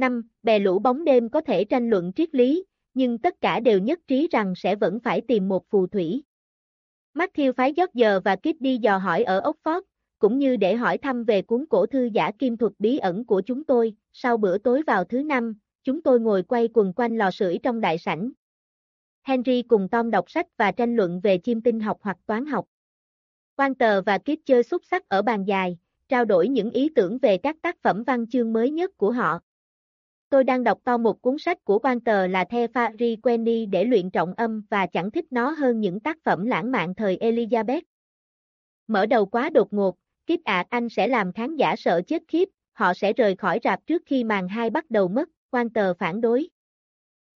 Năm, bè lũ bóng đêm có thể tranh luận triết lý, nhưng tất cả đều nhất trí rằng sẽ vẫn phải tìm một phù thủy. Matthew phái George và Kit đi dò hỏi ở Oxford, cũng như để hỏi thăm về cuốn cổ thư giả kim thuật bí ẩn của chúng tôi, sau bữa tối vào thứ năm, chúng tôi ngồi quay quần quanh lò sưởi trong đại sảnh. Henry cùng Tom đọc sách và tranh luận về chim tinh học hoặc toán học. Quan tờ và Kit chơi xúc sắc ở bàn dài, trao đổi những ý tưởng về các tác phẩm văn chương mới nhất của họ. Tôi đang đọc to một cuốn sách của quan tờ là The Fairy Quenny để luyện trọng âm và chẳng thích nó hơn những tác phẩm lãng mạn thời Elizabeth. Mở đầu quá đột ngột, kiếp ạ anh sẽ làm khán giả sợ chết khiếp, họ sẽ rời khỏi rạp trước khi màn hai bắt đầu mất, quan tờ phản đối.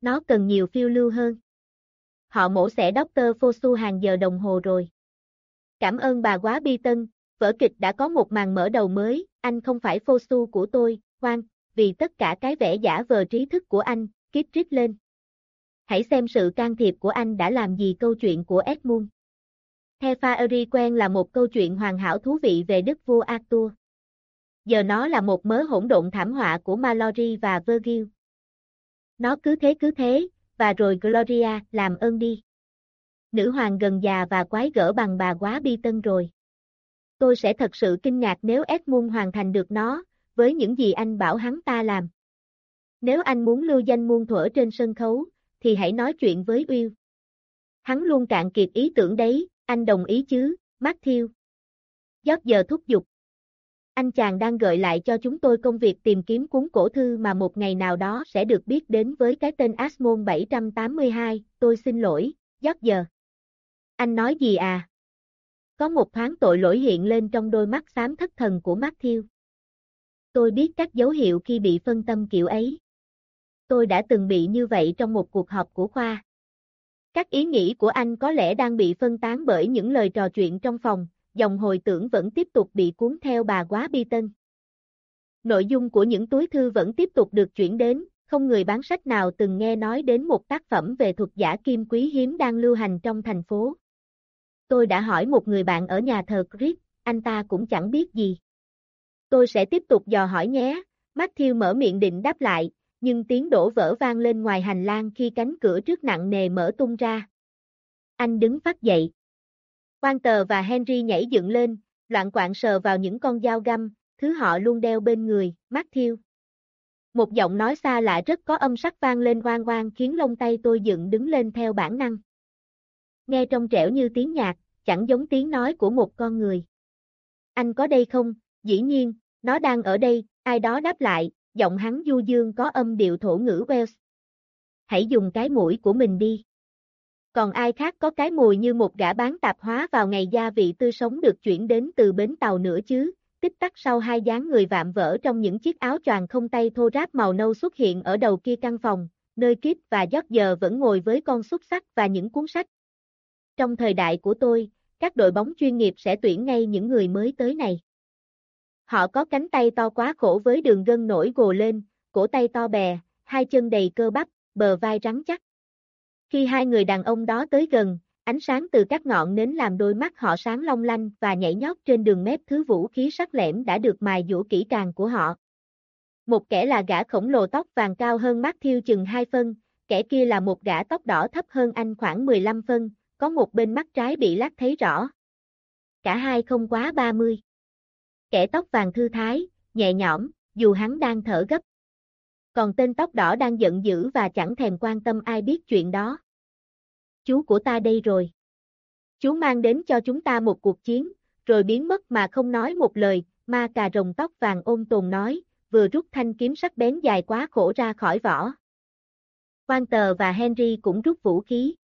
Nó cần nhiều phiêu lưu hơn. Họ mổ xẻ Dr. Fosu hàng giờ đồng hồ rồi. Cảm ơn bà quá bi tân, vở kịch đã có một màn mở đầu mới, anh không phải Fosu của tôi, Quan vì tất cả cái vẻ giả vờ trí thức của anh, kiếp trích lên. Hãy xem sự can thiệp của anh đã làm gì câu chuyện của Edmund. The Fairy quen là một câu chuyện hoàn hảo thú vị về đức vua Arthur. Giờ nó là một mớ hỗn độn thảm họa của Mallory và Virgil. Nó cứ thế cứ thế, và rồi Gloria, làm ơn đi. Nữ hoàng gần già và quái gở bằng bà quá bi tân rồi. Tôi sẽ thật sự kinh ngạc nếu Edmund hoàn thành được nó, với những gì anh bảo hắn ta làm. Nếu anh muốn lưu danh muôn thuở trên sân khấu, thì hãy nói chuyện với Will. Hắn luôn cạn kiệt ý tưởng đấy, anh đồng ý chứ, Matthew. Giót giờ thúc giục. Anh chàng đang gợi lại cho chúng tôi công việc tìm kiếm cuốn cổ thư mà một ngày nào đó sẽ được biết đến với cái tên Asmon 782, tôi xin lỗi, giót giờ. Anh nói gì à? Có một thoáng tội lỗi hiện lên trong đôi mắt xám thất thần của Matthew. Tôi biết các dấu hiệu khi bị phân tâm kiểu ấy. Tôi đã từng bị như vậy trong một cuộc họp của khoa. Các ý nghĩ của anh có lẽ đang bị phân tán bởi những lời trò chuyện trong phòng, dòng hồi tưởng vẫn tiếp tục bị cuốn theo bà quá bi tân. Nội dung của những túi thư vẫn tiếp tục được chuyển đến, không người bán sách nào từng nghe nói đến một tác phẩm về thuật giả kim quý hiếm đang lưu hành trong thành phố. Tôi đã hỏi một người bạn ở nhà thờ Chris, anh ta cũng chẳng biết gì. Tôi sẽ tiếp tục dò hỏi nhé. Matthew mở miệng định đáp lại, nhưng tiếng đổ vỡ vang lên ngoài hành lang khi cánh cửa trước nặng nề mở tung ra. Anh đứng phát dậy. Quan tờ và Henry nhảy dựng lên, loạn quạng sờ vào những con dao găm, thứ họ luôn đeo bên người, Matthew. Một giọng nói xa lạ rất có âm sắc vang lên oan oan khiến lông tay tôi dựng đứng lên theo bản năng. Nghe trong trẻo như tiếng nhạc, chẳng giống tiếng nói của một con người. Anh có đây không? Dĩ nhiên, nó đang ở đây, ai đó đáp lại, giọng hắn du dương có âm điệu thổ ngữ Wales. Hãy dùng cái mũi của mình đi. Còn ai khác có cái mùi như một gã bán tạp hóa vào ngày gia vị tươi sống được chuyển đến từ bến tàu nữa chứ, tích tắc sau hai dáng người vạm vỡ trong những chiếc áo choàng không tay thô ráp màu nâu xuất hiện ở đầu kia căn phòng, nơi Kip và Giót giờ vẫn ngồi với con xúc sắc và những cuốn sách. Trong thời đại của tôi, các đội bóng chuyên nghiệp sẽ tuyển ngay những người mới tới này. Họ có cánh tay to quá khổ với đường gân nổi gồ lên, cổ tay to bè, hai chân đầy cơ bắp, bờ vai rắn chắc. Khi hai người đàn ông đó tới gần, ánh sáng từ các ngọn nến làm đôi mắt họ sáng long lanh và nhảy nhót trên đường mép thứ vũ khí sắc lẻm đã được mài dũa kỹ càng của họ. Một kẻ là gã khổng lồ tóc vàng cao hơn mắt thiêu chừng 2 phân, kẻ kia là một gã tóc đỏ thấp hơn anh khoảng 15 phân, có một bên mắt trái bị lát thấy rõ. Cả hai không quá 30 kẻ tóc vàng thư thái, nhẹ nhõm, dù hắn đang thở gấp. Còn tên tóc đỏ đang giận dữ và chẳng thèm quan tâm ai biết chuyện đó. Chú của ta đây rồi. Chú mang đến cho chúng ta một cuộc chiến, rồi biến mất mà không nói một lời, ma cà rồng tóc vàng ôm tồn nói, vừa rút thanh kiếm sắc bén dài quá khổ ra khỏi vỏ. Quan tờ và Henry cũng rút vũ khí.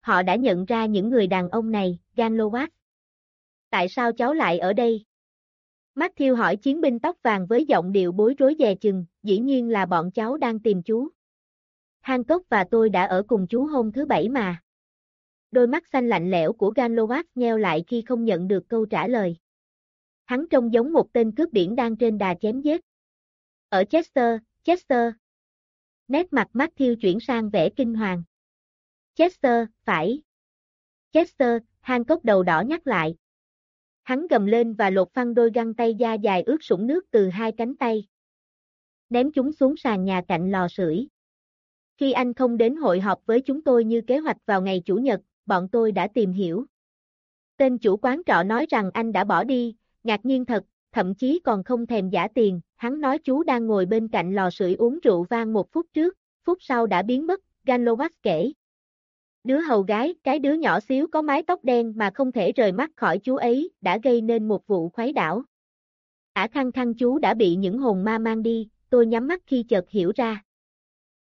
Họ đã nhận ra những người đàn ông này, Ganlowatt. Tại sao cháu lại ở đây? Matthew hỏi chiến binh tóc vàng với giọng điệu bối rối dè chừng, dĩ nhiên là bọn cháu đang tìm chú. Hancock và tôi đã ở cùng chú hôm thứ bảy mà. Đôi mắt xanh lạnh lẽo của Ganlowatt nheo lại khi không nhận được câu trả lời. Hắn trông giống một tên cướp biển đang trên đà chém giết. Ở Chester, Chester. Nét mặt Matthew chuyển sang vẻ kinh hoàng. Chester, phải. Chester, Hancock đầu đỏ nhắc lại. Hắn gầm lên và lột phăng đôi găng tay da dài ướt sũng nước từ hai cánh tay. ném chúng xuống sàn nhà cạnh lò sưởi. Khi anh không đến hội họp với chúng tôi như kế hoạch vào ngày Chủ nhật, bọn tôi đã tìm hiểu. Tên chủ quán trọ nói rằng anh đã bỏ đi, ngạc nhiên thật, thậm chí còn không thèm giả tiền, hắn nói chú đang ngồi bên cạnh lò sưởi uống rượu vang một phút trước, phút sau đã biến mất, Ganlovac kể. Đứa hầu gái, cái đứa nhỏ xíu có mái tóc đen mà không thể rời mắt khỏi chú ấy, đã gây nên một vụ khoái đảo. Ả khăn khăn chú đã bị những hồn ma mang đi, tôi nhắm mắt khi chợt hiểu ra.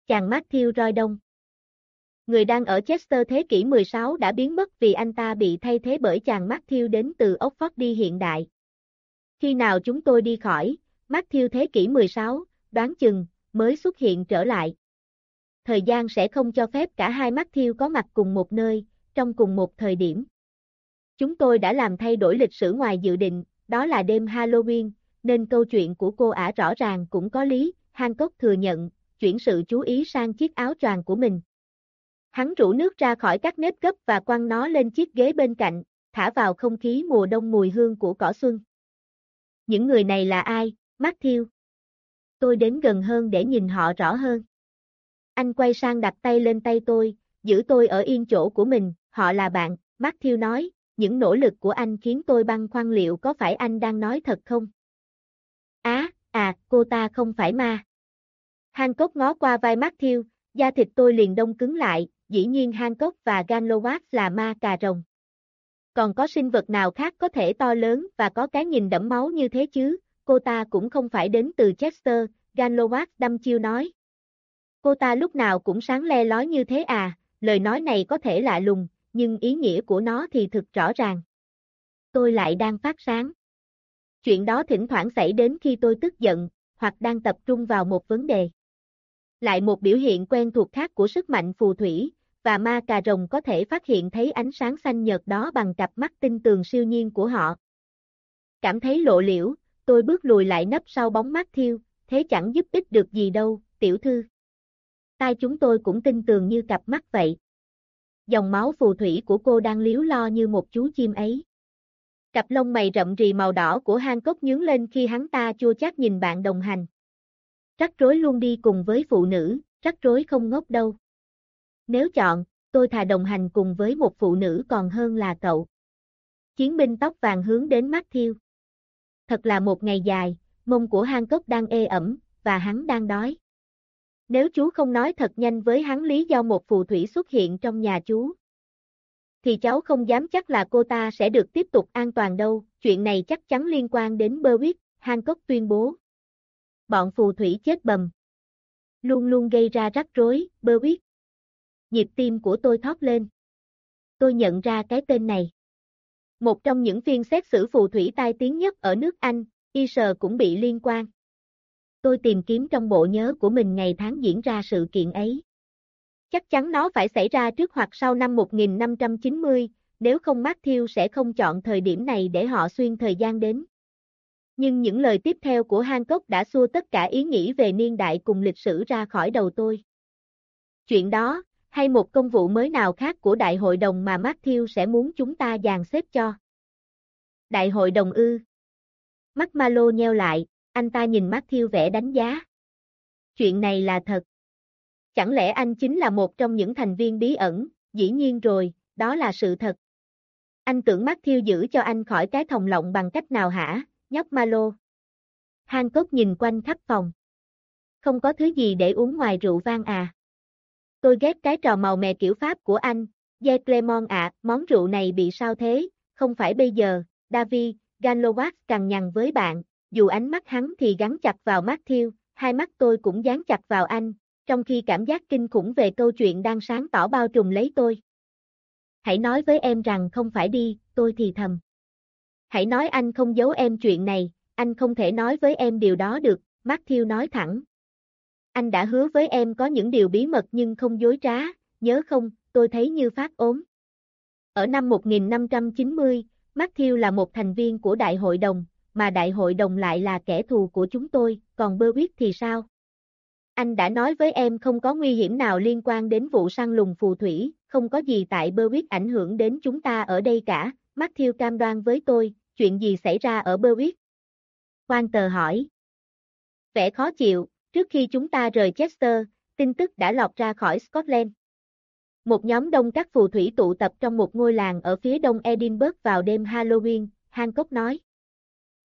Chàng mắt thiêu roi Đông Người đang ở Chester thế kỷ 16 đã biến mất vì anh ta bị thay thế bởi chàng Matthew đến từ Oxford đi hiện đại. Khi nào chúng tôi đi khỏi, Matthew thế kỷ 16, đoán chừng, mới xuất hiện trở lại. Thời gian sẽ không cho phép cả hai mắt thiêu có mặt cùng một nơi, trong cùng một thời điểm. Chúng tôi đã làm thay đổi lịch sử ngoài dự định, đó là đêm Halloween, nên câu chuyện của cô ả rõ ràng cũng có lý, Hancock thừa nhận, chuyển sự chú ý sang chiếc áo choàng của mình. Hắn rủ nước ra khỏi các nếp gấp và quăng nó lên chiếc ghế bên cạnh, thả vào không khí mùa đông mùi hương của cỏ xuân. Những người này là ai, Matthew? Tôi đến gần hơn để nhìn họ rõ hơn. Anh quay sang đặt tay lên tay tôi, giữ tôi ở yên chỗ của mình, họ là bạn, Matthew nói, những nỗ lực của anh khiến tôi băn khoăn liệu có phải anh đang nói thật không? Á, à, à, cô ta không phải ma. Hancock ngó qua vai Matthew, da thịt tôi liền đông cứng lại, dĩ nhiên Hancock và Ganlowatt là ma cà rồng. Còn có sinh vật nào khác có thể to lớn và có cái nhìn đẫm máu như thế chứ, cô ta cũng không phải đến từ Chester, Ganlowatt đâm chiêu nói. Cô ta lúc nào cũng sáng le lói như thế à, lời nói này có thể lạ lùng, nhưng ý nghĩa của nó thì thực rõ ràng. Tôi lại đang phát sáng. Chuyện đó thỉnh thoảng xảy đến khi tôi tức giận, hoặc đang tập trung vào một vấn đề. Lại một biểu hiện quen thuộc khác của sức mạnh phù thủy, và ma cà rồng có thể phát hiện thấy ánh sáng xanh nhợt đó bằng cặp mắt tinh tường siêu nhiên của họ. Cảm thấy lộ liễu, tôi bước lùi lại nấp sau bóng mắt thiêu, thế chẳng giúp ích được gì đâu, tiểu thư. Tai chúng tôi cũng tin tường như cặp mắt vậy. Dòng máu phù thủy của cô đang liếu lo như một chú chim ấy. Cặp lông mày rậm rì màu đỏ của hang cốc nhướng lên khi hắn ta chua chát nhìn bạn đồng hành. Rắc rối luôn đi cùng với phụ nữ, rắc rối không ngốc đâu. Nếu chọn, tôi thà đồng hành cùng với một phụ nữ còn hơn là cậu. Chiến binh tóc vàng hướng đến mắt thiêu. Thật là một ngày dài, mông của hang cốc đang ê ẩm, và hắn đang đói. Nếu chú không nói thật nhanh với hắn lý do một phù thủy xuất hiện trong nhà chú, thì cháu không dám chắc là cô ta sẽ được tiếp tục an toàn đâu, chuyện này chắc chắn liên quan đến Berwick, Hancock tuyên bố. Bọn phù thủy chết bầm. Luôn luôn gây ra rắc rối, Berwick. Nhịp tim của tôi thoát lên. Tôi nhận ra cái tên này. Một trong những phiên xét xử phù thủy tai tiếng nhất ở nước Anh, Isher cũng bị liên quan. Tôi tìm kiếm trong bộ nhớ của mình ngày tháng diễn ra sự kiện ấy. Chắc chắn nó phải xảy ra trước hoặc sau năm 1590, nếu không Matthew sẽ không chọn thời điểm này để họ xuyên thời gian đến. Nhưng những lời tiếp theo của Hancock đã xua tất cả ý nghĩ về niên đại cùng lịch sử ra khỏi đầu tôi. Chuyện đó, hay một công vụ mới nào khác của đại hội đồng mà Matthew sẽ muốn chúng ta dàn xếp cho. Đại hội đồng ư. Mắt Malo nheo lại, anh ta nhìn Matthew vẽ đánh giá. Chuyện này là thật. Chẳng lẽ anh chính là một trong những thành viên bí ẩn, dĩ nhiên rồi, đó là sự thật. Anh tưởng Matthew giữ cho anh khỏi cái thòng lọng bằng cách nào hả, nhóc Malo. Hancock nhìn quanh khắp phòng. Không có thứ gì để uống ngoài rượu vang à. Tôi ghét cái trò màu mè kiểu Pháp của anh, Ye Clemon ạ, món rượu này bị sao thế, không phải bây giờ, David, Ganlowatt cằn nhằn với bạn, dù ánh mắt hắn thì gắn chặt vào Matthew, hai mắt tôi cũng dán chặt vào anh, trong khi cảm giác kinh khủng về câu chuyện đang sáng tỏ bao trùm lấy tôi. Hãy nói với em rằng không phải đi, tôi thì thầm. Hãy nói anh không giấu em chuyện này, anh không thể nói với em điều đó được, Matthew nói thẳng. Anh đã hứa với em có những điều bí mật nhưng không dối trá, nhớ không, tôi thấy như phát ốm. Ở năm 1590, Matthew là một thành viên của đại hội đồng, mà đại hội đồng lại là kẻ thù của chúng tôi, còn Berwick thì sao? Anh đã nói với em không có nguy hiểm nào liên quan đến vụ săn lùng phù thủy, không có gì tại Berwick ảnh hưởng đến chúng ta ở đây cả, Matthew cam đoan với tôi, chuyện gì xảy ra ở Berwick? Quan tờ hỏi. Vẻ khó chịu, Trước khi chúng ta rời Chester, tin tức đã lọt ra khỏi Scotland. Một nhóm đông các phù thủy tụ tập trong một ngôi làng ở phía đông Edinburgh vào đêm Halloween, Hancock nói.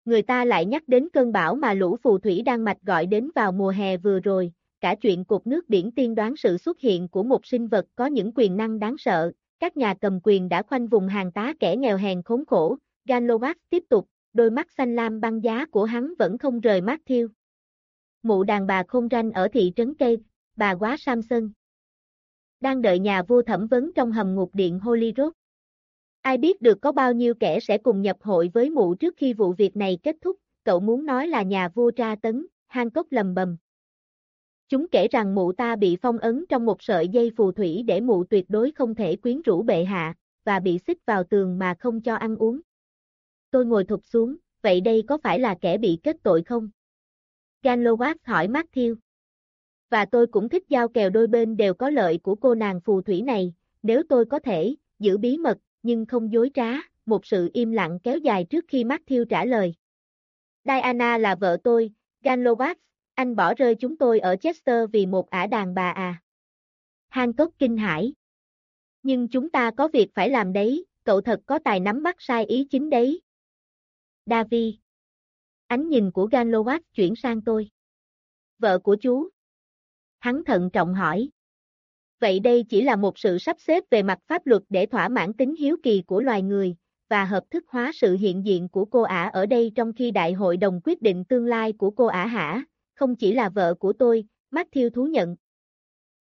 Người ta lại nhắc đến cơn bão mà lũ phù thủy đang mạch gọi đến vào mùa hè vừa rồi, cả chuyện cục nước biển tiên đoán sự xuất hiện của một sinh vật có những quyền năng đáng sợ, các nhà cầm quyền đã khoanh vùng hàng tá kẻ nghèo hèn khốn khổ, Ganlovac tiếp tục, đôi mắt xanh lam băng giá của hắn vẫn không rời mắt thiêu Mụ đàn bà khôn ranh ở thị trấn cây, bà quá Samson. Đang đợi nhà vua thẩm vấn trong hầm ngục điện Holyrood. Ai biết được có bao nhiêu kẻ sẽ cùng nhập hội với mụ trước khi vụ việc này kết thúc, cậu muốn nói là nhà vua tra tấn, hang cốc lầm bầm. Chúng kể rằng mụ ta bị phong ấn trong một sợi dây phù thủy để mụ tuyệt đối không thể quyến rũ bệ hạ, và bị xích vào tường mà không cho ăn uống. Tôi ngồi thụt xuống, vậy đây có phải là kẻ bị kết tội không? Ganlowatt hỏi Matthew. Và tôi cũng thích giao kèo đôi bên đều có lợi của cô nàng phù thủy này, nếu tôi có thể, giữ bí mật, nhưng không dối trá, một sự im lặng kéo dài trước khi Matthew trả lời. Diana là vợ tôi, Ganlovac, anh bỏ rơi chúng tôi ở Chester vì một ả đàn bà à. Hancock kinh hãi. Nhưng chúng ta có việc phải làm đấy, cậu thật có tài nắm bắt sai ý chính đấy. Davi. Ánh nhìn của Ganlovac chuyển sang tôi. Vợ của chú. Hắn thận trọng hỏi. Vậy đây chỉ là một sự sắp xếp về mặt pháp luật để thỏa mãn tính hiếu kỳ của loài người, và hợp thức hóa sự hiện diện của cô ả ở đây trong khi đại hội đồng quyết định tương lai của cô ả hả, không chỉ là vợ của tôi, Matthew thú nhận.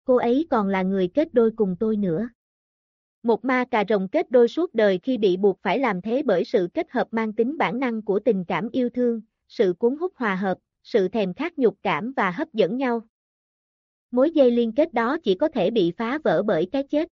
Cô ấy còn là người kết đôi cùng tôi nữa. Một ma cà rồng kết đôi suốt đời khi bị buộc phải làm thế bởi sự kết hợp mang tính bản năng của tình cảm yêu thương, sự cuốn hút hòa hợp, sự thèm khát nhục cảm và hấp dẫn nhau. Mối dây liên kết đó chỉ có thể bị phá vỡ bởi cái chết.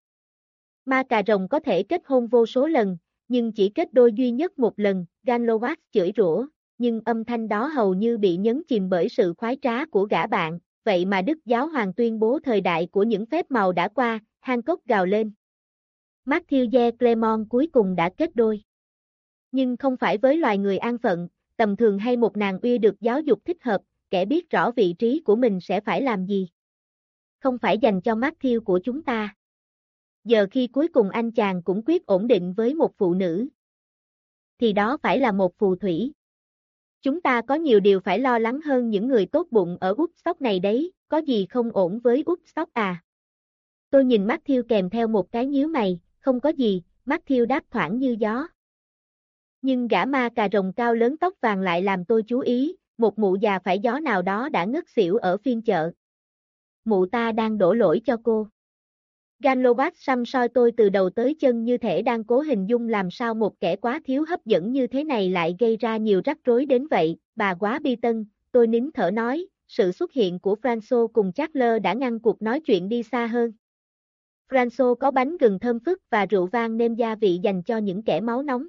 Ma cà rồng có thể kết hôn vô số lần, nhưng chỉ kết đôi duy nhất một lần, Ganlovac chửi rủa, nhưng âm thanh đó hầu như bị nhấn chìm bởi sự khoái trá của gã bạn, vậy mà Đức Giáo Hoàng tuyên bố thời đại của những phép màu đã qua, Hancock gào lên. Matthew Ye Clemon cuối cùng đã kết đôi. Nhưng không phải với loài người an phận, tầm thường hay một nàng uy được giáo dục thích hợp, kẻ biết rõ vị trí của mình sẽ phải làm gì. Không phải dành cho Matthew của chúng ta. Giờ khi cuối cùng anh chàng cũng quyết ổn định với một phụ nữ. Thì đó phải là một phù thủy. Chúng ta có nhiều điều phải lo lắng hơn những người tốt bụng ở Úc Sóc này đấy, có gì không ổn với Úc Sóc à? Tôi nhìn Matthew kèm theo một cái nhíu mày, không có gì, Matthew đáp thoảng như gió. Nhưng gã ma cà rồng cao lớn tóc vàng lại làm tôi chú ý, một mụ già phải gió nào đó đã ngất xỉu ở phiên chợ. Mụ ta đang đổ lỗi cho cô. Ganlobat xăm soi tôi từ đầu tới chân như thể đang cố hình dung làm sao một kẻ quá thiếu hấp dẫn như thế này lại gây ra nhiều rắc rối đến vậy, bà quá bi tân, tôi nín thở nói, sự xuất hiện của Franco cùng Charles đã ngăn cuộc nói chuyện đi xa hơn. Franco có bánh gừng thơm phức và rượu vang nêm gia vị dành cho những kẻ máu nóng.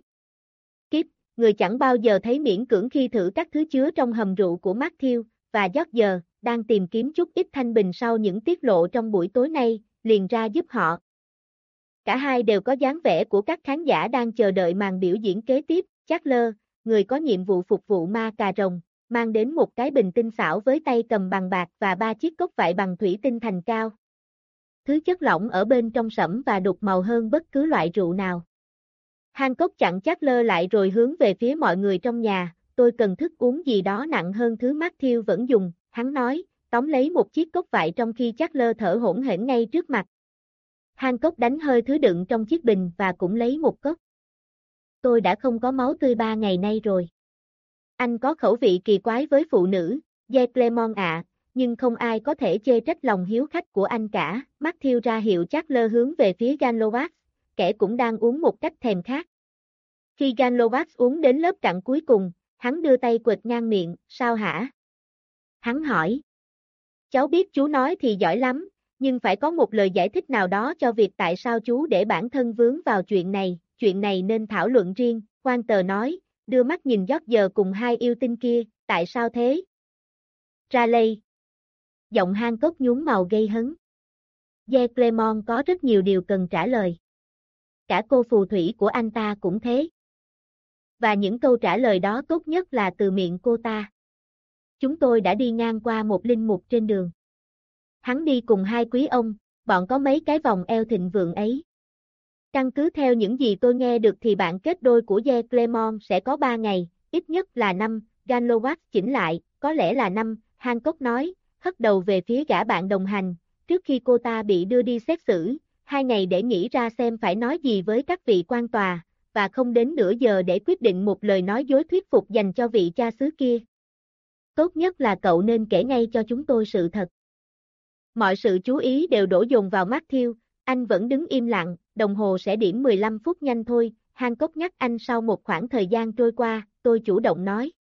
Kiếp, người chẳng bao giờ thấy miễn cưỡng khi thử các thứ chứa trong hầm rượu của Matthew, và George, đang tìm kiếm chút ít thanh bình sau những tiết lộ trong buổi tối nay, liền ra giúp họ. Cả hai đều có dáng vẻ của các khán giả đang chờ đợi màn biểu diễn kế tiếp, chắc lơ, người có nhiệm vụ phục vụ ma cà rồng, mang đến một cái bình tinh xảo với tay cầm bằng bạc và ba chiếc cốc vải bằng thủy tinh thành cao. Thứ chất lỏng ở bên trong sẫm và đục màu hơn bất cứ loại rượu nào. Hancock chặn chắc lơ lại rồi hướng về phía mọi người trong nhà, tôi cần thức uống gì đó nặng hơn thứ Matthew vẫn dùng, hắn nói, tóm lấy một chiếc cốc vải trong khi chắc lơ thở hỗn hển ngay trước mặt. Hancock đánh hơi thứ đựng trong chiếc bình và cũng lấy một cốc. Tôi đã không có máu tươi ba ngày nay rồi. Anh có khẩu vị kỳ quái với phụ nữ, Ye Clemon ạ, nhưng không ai có thể chê trách lòng hiếu khách của anh cả. Matthew ra hiệu chắc lơ hướng về phía Ganlovac, kẻ cũng đang uống một cách thèm khát. Khi Ganlovac uống đến lớp cặn cuối cùng, hắn đưa tay quệt ngang miệng, sao hả? Hắn hỏi. Cháu biết chú nói thì giỏi lắm, nhưng phải có một lời giải thích nào đó cho việc tại sao chú để bản thân vướng vào chuyện này, chuyện này nên thảo luận riêng, quan tờ nói, đưa mắt nhìn giót giờ cùng hai yêu tinh kia, tại sao thế? Ra lây. Giọng hang cốc nhún màu gây hấn. Ye Clemon có rất nhiều điều cần trả lời. Cả cô phù thủy của anh ta cũng thế. Và những câu trả lời đó tốt nhất là từ miệng cô ta chúng tôi đã đi ngang qua một linh mục trên đường. Hắn đi cùng hai quý ông, bọn có mấy cái vòng eo thịnh vượng ấy. Căn cứ theo những gì tôi nghe được thì bạn kết đôi của Ye Clemon sẽ có 3 ngày, ít nhất là 5, Ganlowatt chỉnh lại, có lẽ là 5, Hancock nói, hất đầu về phía gã bạn đồng hành, trước khi cô ta bị đưa đi xét xử, hai ngày để nghĩ ra xem phải nói gì với các vị quan tòa, và không đến nửa giờ để quyết định một lời nói dối thuyết phục dành cho vị cha xứ kia. Tốt nhất là cậu nên kể ngay cho chúng tôi sự thật. Mọi sự chú ý đều đổ dồn vào Matthew, anh vẫn đứng im lặng, đồng hồ sẽ điểm 15 phút nhanh thôi, hang cốc nhắc anh sau một khoảng thời gian trôi qua, tôi chủ động nói.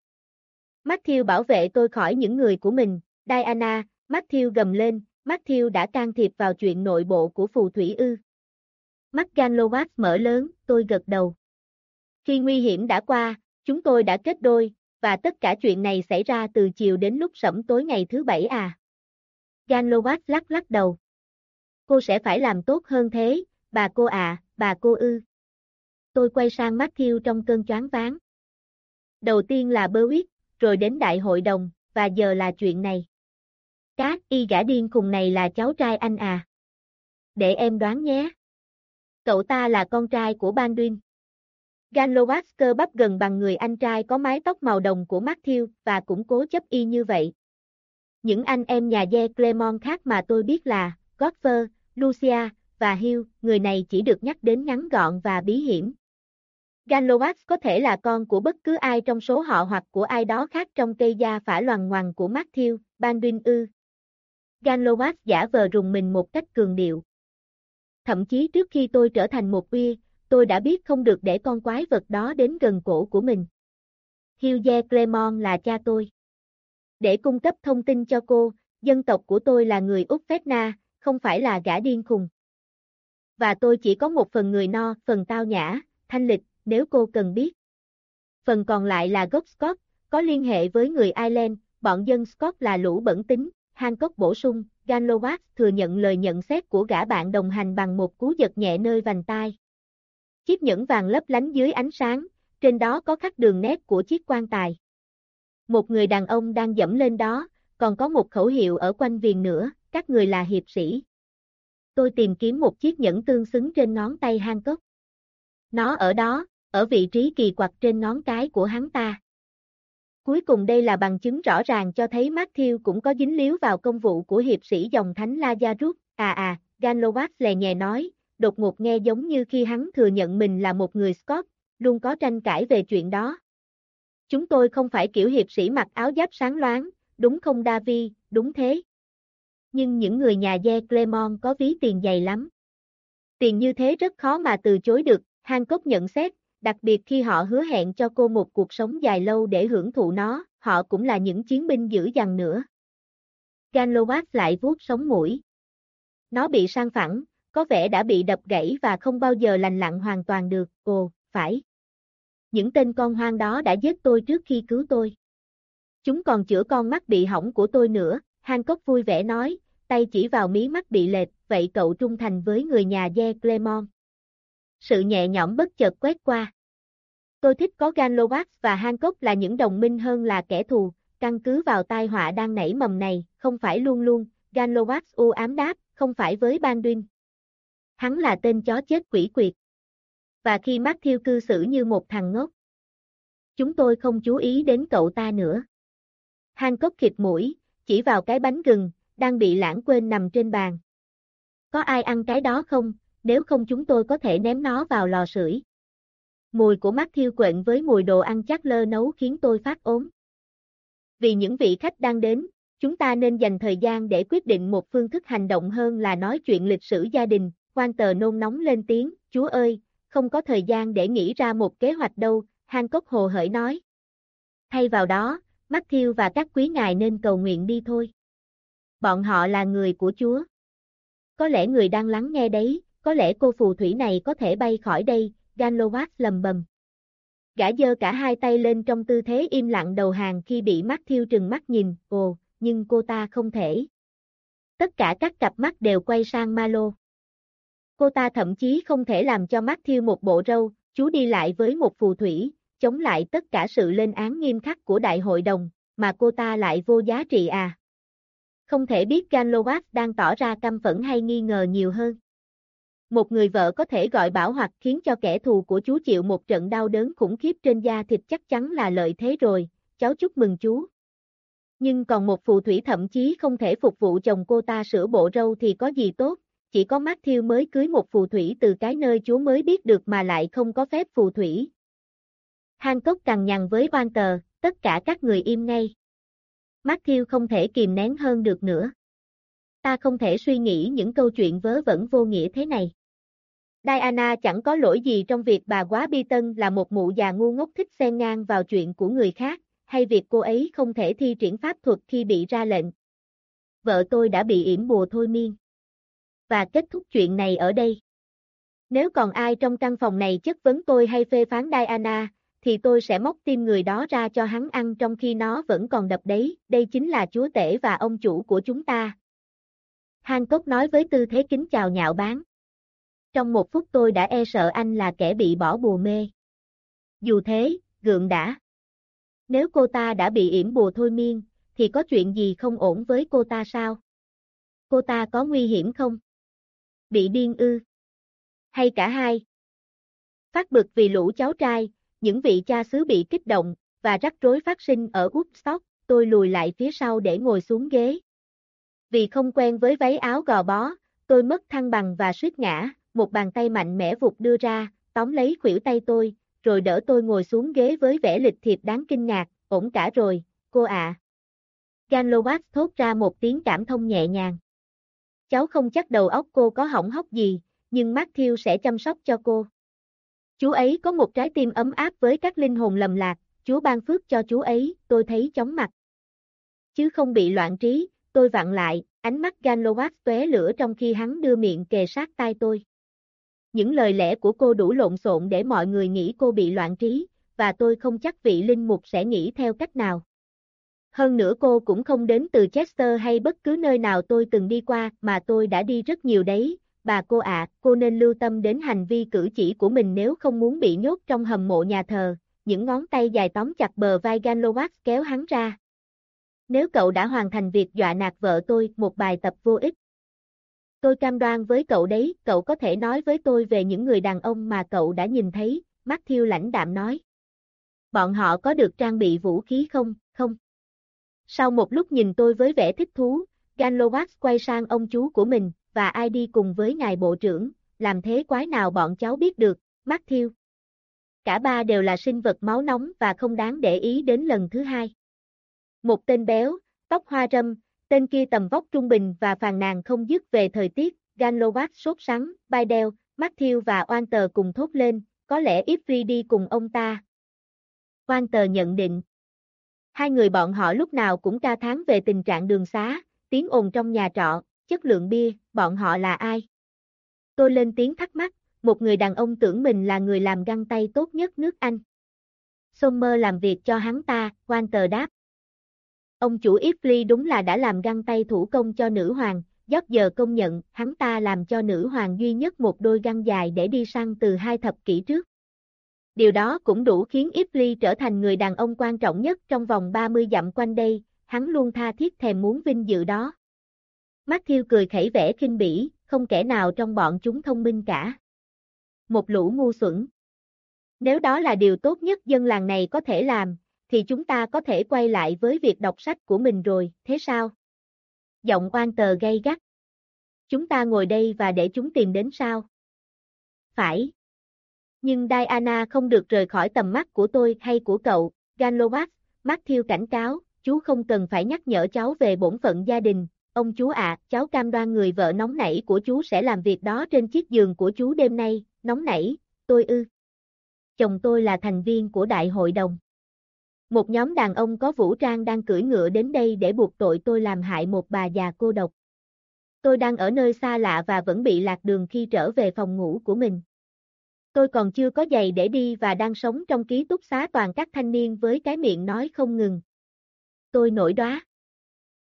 Matthew bảo vệ tôi khỏi những người của mình, Diana, Matthew gầm lên, Matthew đã can thiệp vào chuyện nội bộ của phù thủy ư. Mắt Ganlowatt mở lớn, tôi gật đầu. Khi nguy hiểm đã qua, chúng tôi đã kết đôi, và tất cả chuyện này xảy ra từ chiều đến lúc sẩm tối ngày thứ bảy à. Ganlowatt lắc lắc đầu. Cô sẽ phải làm tốt hơn thế, bà cô à, bà cô ư. Tôi quay sang Matthew trong cơn choáng váng. Đầu tiên là Berwick, rồi đến đại hội đồng, và giờ là chuyện này. Các y gã điên khùng này là cháu trai anh à. Để em đoán nhé. Cậu ta là con trai của Baldwin. Ganlowatt cơ bắp gần bằng người anh trai có mái tóc màu đồng của Matthew và cũng cố chấp y như vậy. Những anh em nhà Ye Clemon khác mà tôi biết là Godfer, Lucia và Hugh, người này chỉ được nhắc đến ngắn gọn và bí hiểm. Ganlowatt có thể là con của bất cứ ai trong số họ hoặc của ai đó khác trong cây da phả loằng ngoằng của Matthew, Baldwin ư. Ganlowatt giả vờ rùng mình một cách cường điệu. Thậm chí trước khi tôi trở thành một uy, tôi đã biết không được để con quái vật đó đến gần cổ của mình. Hugh Clemon là cha tôi. Để cung cấp thông tin cho cô, dân tộc của tôi là người Úc Phép Na, không phải là gã điên khùng. Và tôi chỉ có một phần người no, phần tao nhã, thanh lịch, nếu cô cần biết. Phần còn lại là gốc Scott, có liên hệ với người Ireland, bọn dân Scott là lũ bẩn tính, Hancock bổ sung, Ganlowatt thừa nhận lời nhận xét của gã bạn đồng hành bằng một cú giật nhẹ nơi vành tai. Chiếc nhẫn vàng lấp lánh dưới ánh sáng, trên đó có khắc đường nét của chiếc quan tài. Một người đàn ông đang dẫm lên đó, còn có một khẩu hiệu ở quanh viền nữa, các người là hiệp sĩ. Tôi tìm kiếm một chiếc nhẫn tương xứng trên ngón tay Hancock. Nó ở đó, ở vị trí kỳ quặc trên ngón cái của hắn ta. Cuối cùng đây là bằng chứng rõ ràng cho thấy Matthew cũng có dính líu vào công vụ của hiệp sĩ dòng thánh Lazarus. À à, Ganlowatt lè nhẹ nói, đột ngột nghe giống như khi hắn thừa nhận mình là một người Scott, luôn có tranh cãi về chuyện đó. Chúng tôi không phải kiểu hiệp sĩ mặc áo giáp sáng loáng, đúng không Davy? đúng thế. Nhưng những người nhà Ye Clemon có ví tiền dày lắm. Tiền như thế rất khó mà từ chối được, Hancock nhận xét, đặc biệt khi họ hứa hẹn cho cô một cuộc sống dài lâu để hưởng thụ nó, họ cũng là những chiến binh dữ dằn nữa. Ganlowatt lại vuốt sống mũi. Nó bị sang phẳng, có vẻ đã bị đập gãy và không bao giờ lành lặn hoàn toàn được, ồ, phải. Những tên con hoang đó đã giết tôi trước khi cứu tôi. Chúng còn chữa con mắt bị hỏng của tôi nữa, Hancock vui vẻ nói, tay chỉ vào mí mắt bị lệch, vậy cậu trung thành với người nhà Ye Clemon sự nhẹ nhõm bất chợt quét qua. Tôi thích có Ganlovac và Hancock là những đồng minh hơn là kẻ thù, căn cứ vào tai họa đang nảy mầm này, không phải luôn luôn, Ganlovac u ám đáp, không phải với Baldwin. Hắn là tên chó chết quỷ quyệt. Và khi Matthew cư xử như một thằng ngốc. Chúng tôi không chú ý đến cậu ta nữa. Hancock khịt mũi, chỉ vào cái bánh gừng, đang bị lãng quên nằm trên bàn. Có ai ăn cái đó không? nếu không chúng tôi có thể ném nó vào lò sưởi. Mùi của mắt thiêu quện với mùi đồ ăn chắc lơ nấu khiến tôi phát ốm. Vì những vị khách đang đến, chúng ta nên dành thời gian để quyết định một phương thức hành động hơn là nói chuyện lịch sử gia đình, quan tờ nôn nóng lên tiếng, chúa ơi, không có thời gian để nghĩ ra một kế hoạch đâu, hang cốc hồ hởi nói. Thay vào đó, Matthew và các quý ngài nên cầu nguyện đi thôi. Bọn họ là người của Chúa. Có lẽ người đang lắng nghe đấy, có lẽ cô phù thủy này có thể bay khỏi đây, Ganlowatt lầm bầm. Gã dơ cả hai tay lên trong tư thế im lặng đầu hàng khi bị Matthew trừng mắt nhìn, ồ, nhưng cô ta không thể. Tất cả các cặp mắt đều quay sang Malo. Cô ta thậm chí không thể làm cho mắt thiêu một bộ râu, chú đi lại với một phù thủy, chống lại tất cả sự lên án nghiêm khắc của đại hội đồng, mà cô ta lại vô giá trị à? Không thể biết Ganlowatt đang tỏ ra căm phẫn hay nghi ngờ nhiều hơn. Một người vợ có thể gọi bảo hoặc khiến cho kẻ thù của chú chịu một trận đau đớn khủng khiếp trên da thịt chắc chắn là lợi thế rồi, cháu chúc mừng chú. Nhưng còn một phù thủy thậm chí không thể phục vụ chồng cô ta sửa bộ râu thì có gì tốt, chỉ có Matthew mới cưới một phù thủy từ cái nơi chúa mới biết được mà lại không có phép phù thủy. Hancock cằn nhằn với Walter, tất cả các người im ngay. Matthew không thể kìm nén hơn được nữa. Ta không thể suy nghĩ những câu chuyện vớ vẩn vô nghĩa thế này. Diana chẳng có lỗi gì trong việc bà quá bi tân là một mụ già ngu ngốc thích xen ngang vào chuyện của người khác, hay việc cô ấy không thể thi triển pháp thuật khi bị ra lệnh. Vợ tôi đã bị yểm bùa thôi miên. Và kết thúc chuyện này ở đây. Nếu còn ai trong căn phòng này chất vấn tôi hay phê phán Diana, thì tôi sẽ móc tim người đó ra cho hắn ăn trong khi nó vẫn còn đập đấy, đây chính là chúa tể và ông chủ của chúng ta. Hancock nói với tư thế kính chào nhạo báng. Trong một phút tôi đã e sợ anh là kẻ bị bỏ bùa mê. Dù thế, gượng đã. Nếu cô ta đã bị yểm bùa thôi miên, thì có chuyện gì không ổn với cô ta sao? Cô ta có nguy hiểm không? Bị điên ư? Hay cả hai? Phát bực vì lũ cháu trai, những vị cha xứ bị kích động, và rắc rối phát sinh ở Woodstock, tôi lùi lại phía sau để ngồi xuống ghế. Vì không quen với váy áo gò bó, tôi mất thăng bằng và suýt ngã, một bàn tay mạnh mẽ vụt đưa ra, tóm lấy khuỷu tay tôi, rồi đỡ tôi ngồi xuống ghế với vẻ lịch thiệp đáng kinh ngạc, ổn cả rồi, cô ạ. À. Ganlowatt thốt ra một tiếng cảm thông nhẹ nhàng. Cháu không chắc đầu óc cô có hỏng hóc gì, nhưng Matthew sẽ chăm sóc cho cô. Chú ấy có một trái tim ấm áp với các linh hồn lầm lạc, Chúa ban phước cho chú ấy, tôi thấy chóng mặt. Chứ không bị loạn trí, tôi vặn lại, ánh mắt Ganlowatt tóe lửa trong khi hắn đưa miệng kề sát tai tôi. Những lời lẽ của cô đủ lộn xộn để mọi người nghĩ cô bị loạn trí, và tôi không chắc vị linh mục sẽ nghĩ theo cách nào. Hơn nữa cô cũng không đến từ Chester hay bất cứ nơi nào tôi từng đi qua, mà tôi đã đi rất nhiều đấy, bà cô ạ, cô nên lưu tâm đến hành vi cử chỉ của mình nếu không muốn bị nhốt trong hầm mộ nhà thờ, những ngón tay dài tóm chặt bờ vai Galowax kéo hắn ra. Nếu cậu đã hoàn thành việc dọa nạt vợ tôi, một bài tập vô ích. Tôi cam đoan với cậu đấy, cậu có thể nói với tôi về những người đàn ông mà cậu đã nhìn thấy, Matthew lãnh đạm nói. Bọn họ có được trang bị vũ khí không, không? Sau một lúc nhìn tôi với vẻ thích thú, Ganlowatt quay sang ông chú của mình, và ai đi cùng với ngài bộ trưởng, làm thế quái nào bọn cháu biết được, Matthew. Cả ba đều là sinh vật máu nóng và không đáng để ý đến lần thứ hai. Một tên béo, tóc hoa râm, tên kia tầm vóc trung bình và phàn nàn không dứt về thời tiết, Ganlovac sốt sắng, Bidel, Matthew và Walter cùng thốt lên, có lẽ Ifri đi cùng ông ta. Walter nhận định. Hai người bọn họ lúc nào cũng ca tháng về tình trạng đường xá, tiếng ồn trong nhà trọ, chất lượng bia, bọn họ là ai? Tôi lên tiếng thắc mắc, một người đàn ông tưởng mình là người làm găng tay tốt nhất nước Anh. Sommer làm việc cho hắn ta, Walter đáp. Ông chủ Ifly đúng là đã làm găng tay thủ công cho nữ hoàng, giót giờ công nhận, hắn ta làm cho nữ hoàng duy nhất một đôi găng dài để đi săn từ hai thập kỷ trước. Điều đó cũng đủ khiến Ifly trở thành người đàn ông quan trọng nhất trong vòng 30 dặm quanh đây, hắn luôn tha thiết thèm muốn vinh dự đó. Matthew cười khẩy vẻ kinh bỉ, không kẻ nào trong bọn chúng thông minh cả. Một lũ ngu xuẩn. Nếu đó là điều tốt nhất dân làng này có thể làm, thì chúng ta có thể quay lại với việc đọc sách của mình rồi, thế sao? Giọng oan tờ gay gắt. Chúng ta ngồi đây và để chúng tìm đến sao? Phải. Nhưng Diana không được rời khỏi tầm mắt của tôi hay của cậu, Galovac, Matthew cảnh cáo, chú không cần phải nhắc nhở cháu về bổn phận gia đình, Ông chú ạ, cháu cam đoan người vợ nóng nảy của chú sẽ làm việc đó trên chiếc giường của chú đêm nay, nóng nảy, tôi ư. Chồng tôi là thành viên của đại hội đồng. Một nhóm đàn ông có vũ trang đang cưỡi ngựa đến đây để buộc tội tôi làm hại một bà già cô độc. Tôi đang ở nơi xa lạ và vẫn bị lạc đường khi trở về phòng ngủ của mình. Tôi còn chưa có giày để đi và đang sống trong ký túc xá toàn các thanh niên với cái miệng nói không ngừng. Tôi nổi đoá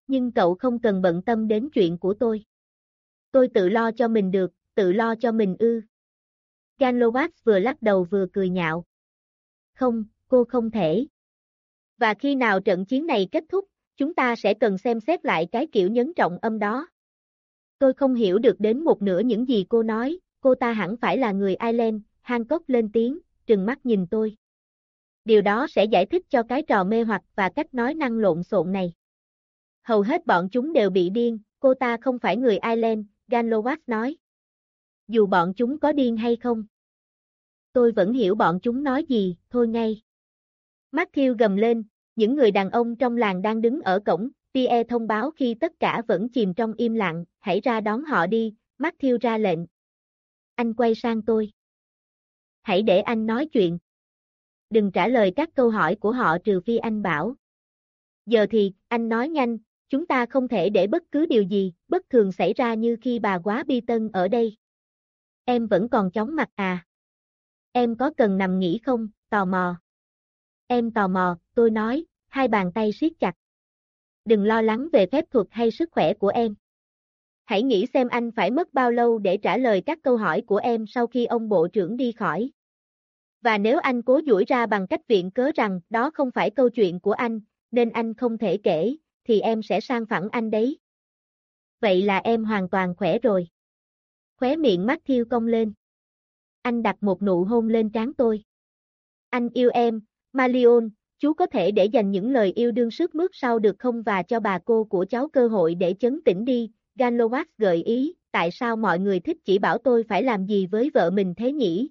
nhưng cậu không cần bận tâm đến chuyện của tôi. Tôi tự lo cho mình được, tự lo cho mình ư. Ganlovac vừa lắc đầu vừa cười nhạo. Không, cô không thể. Và khi nào trận chiến này kết thúc, chúng ta sẽ cần xem xét lại cái kiểu nhấn trọng âm đó. Tôi không hiểu được đến một nửa những gì cô nói, cô ta hẳn phải là người Ireland, Hancock lên tiếng, trừng mắt nhìn tôi. Điều đó sẽ giải thích cho cái trò mê hoặc và cách nói năng lộn xộn này. Hầu hết bọn chúng đều bị điên, cô ta không phải người Ireland, Ganlowatt nói. Dù bọn chúng có điên hay không. Tôi vẫn hiểu bọn chúng nói gì, thôi ngay. Matthew gầm lên, những người đàn ông trong làng đang đứng ở cổng, Pierre thông báo khi tất cả vẫn chìm trong im lặng, hãy ra đón họ đi, Matthew ra lệnh. Anh quay sang tôi. Hãy để anh nói chuyện. Đừng trả lời các câu hỏi của họ trừ phi anh bảo. Giờ thì, anh nói nhanh, chúng ta không thể để bất cứ điều gì, bất thường xảy ra như khi bà quá bi tân ở đây. Em vẫn còn chóng mặt à? Em có cần nằm nghỉ không, tò mò. Em tò mò, tôi nói, hai bàn tay siết chặt. Đừng lo lắng về phép thuật hay sức khỏe của em. Hãy nghĩ xem anh phải mất bao lâu để trả lời các câu hỏi của em sau khi ông bộ trưởng đi khỏi. Và nếu anh cố duỗi ra bằng cách viện cớ rằng đó không phải câu chuyện của anh, nên anh không thể kể, thì em sẽ sang phẳng anh đấy. Vậy là em hoàn toàn khỏe rồi. Khóe miệng mắt thiêu cong lên. Anh đặt một nụ hôn lên trán tôi. Anh yêu em, Malion, chú có thể để dành những lời yêu đương sức mướt sau được không và cho bà cô của cháu cơ hội để chấn tĩnh đi, Ganlowax gợi ý, tại sao mọi người thích chỉ bảo tôi phải làm gì với vợ mình thế nhỉ?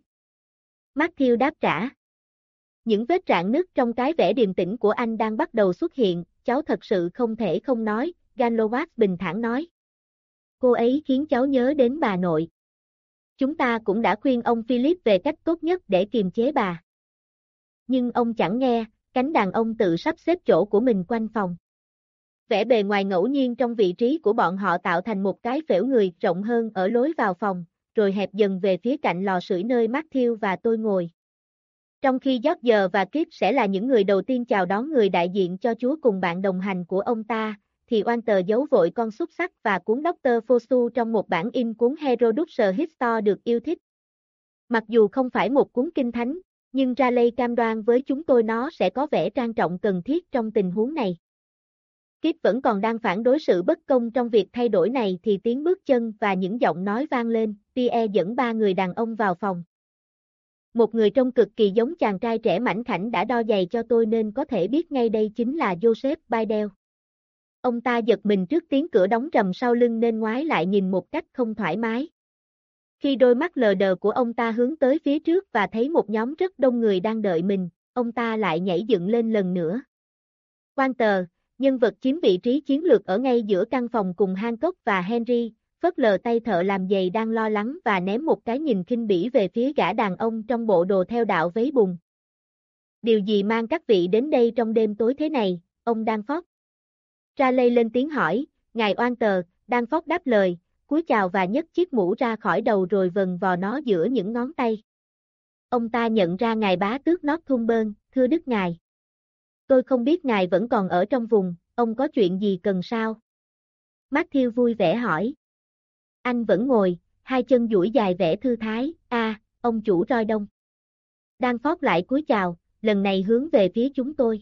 Matthew đáp trả. Những vết rạn nứt trong cái vẻ điềm tĩnh của anh đang bắt đầu xuất hiện, cháu thật sự không thể không nói, Ganlowax bình thản nói. Cô ấy khiến cháu nhớ đến bà nội. Chúng ta cũng đã khuyên ông Philip về cách tốt nhất để kiềm chế bà. Nhưng ông chẳng nghe, cánh đàn ông tự sắp xếp chỗ của mình quanh phòng. Vẻ bề ngoài ngẫu nhiên trong vị trí của bọn họ tạo thành một cái phễu người rộng hơn ở lối vào phòng, rồi hẹp dần về phía cạnh lò sưởi nơi Matthew và tôi ngồi. Trong khi George và Kip sẽ là những người đầu tiên chào đón người đại diện cho Chúa cùng bạn đồng hành của ông ta, thì oan tờ giấu vội con xúc sắc và cuốn Dr. Fosu trong một bản in cuốn Herodotus Histor được yêu thích. Mặc dù không phải một cuốn kinh thánh, nhưng Raleigh cam đoan với chúng tôi nó sẽ có vẻ trang trọng cần thiết trong tình huống này. Kip vẫn còn đang phản đối sự bất công trong việc thay đổi này thì tiếng bước chân và những giọng nói vang lên, Pierre dẫn ba người đàn ông vào phòng. Một người trông cực kỳ giống chàng trai trẻ mảnh khảnh đã đo giày cho tôi nên có thể biết ngay đây chính là Joseph Bidel. Ông ta giật mình trước tiếng cửa đóng trầm sau lưng nên ngoái lại nhìn một cách không thoải mái. Khi đôi mắt lờ đờ của ông ta hướng tới phía trước và thấy một nhóm rất đông người đang đợi mình, ông ta lại nhảy dựng lên lần nữa. Quan tờ, nhân vật chiếm vị trí chiến lược ở ngay giữa căn phòng cùng Hancock và Henry, phớt lờ tay thợ làm giày đang lo lắng và ném một cái nhìn kinh bỉ về phía gã đàn ông trong bộ đồ theo đạo vấy bùn. Điều gì mang các vị đến đây trong đêm tối thế này, ông đang phót? Ra lây lên tiếng hỏi, ngài oan tờ, đang phót đáp lời, cúi chào và nhấc chiếc mũ ra khỏi đầu rồi vần vò nó giữa những ngón tay. Ông ta nhận ra ngài bá tước nót thun bơn, thưa đức ngài. Tôi không biết ngài vẫn còn ở trong vùng, ông có chuyện gì cần sao? Matthew vui vẻ hỏi. Anh vẫn ngồi, hai chân duỗi dài vẻ thư thái, a, ông chủ roi đông. Đang phót lại cúi chào, lần này hướng về phía chúng tôi.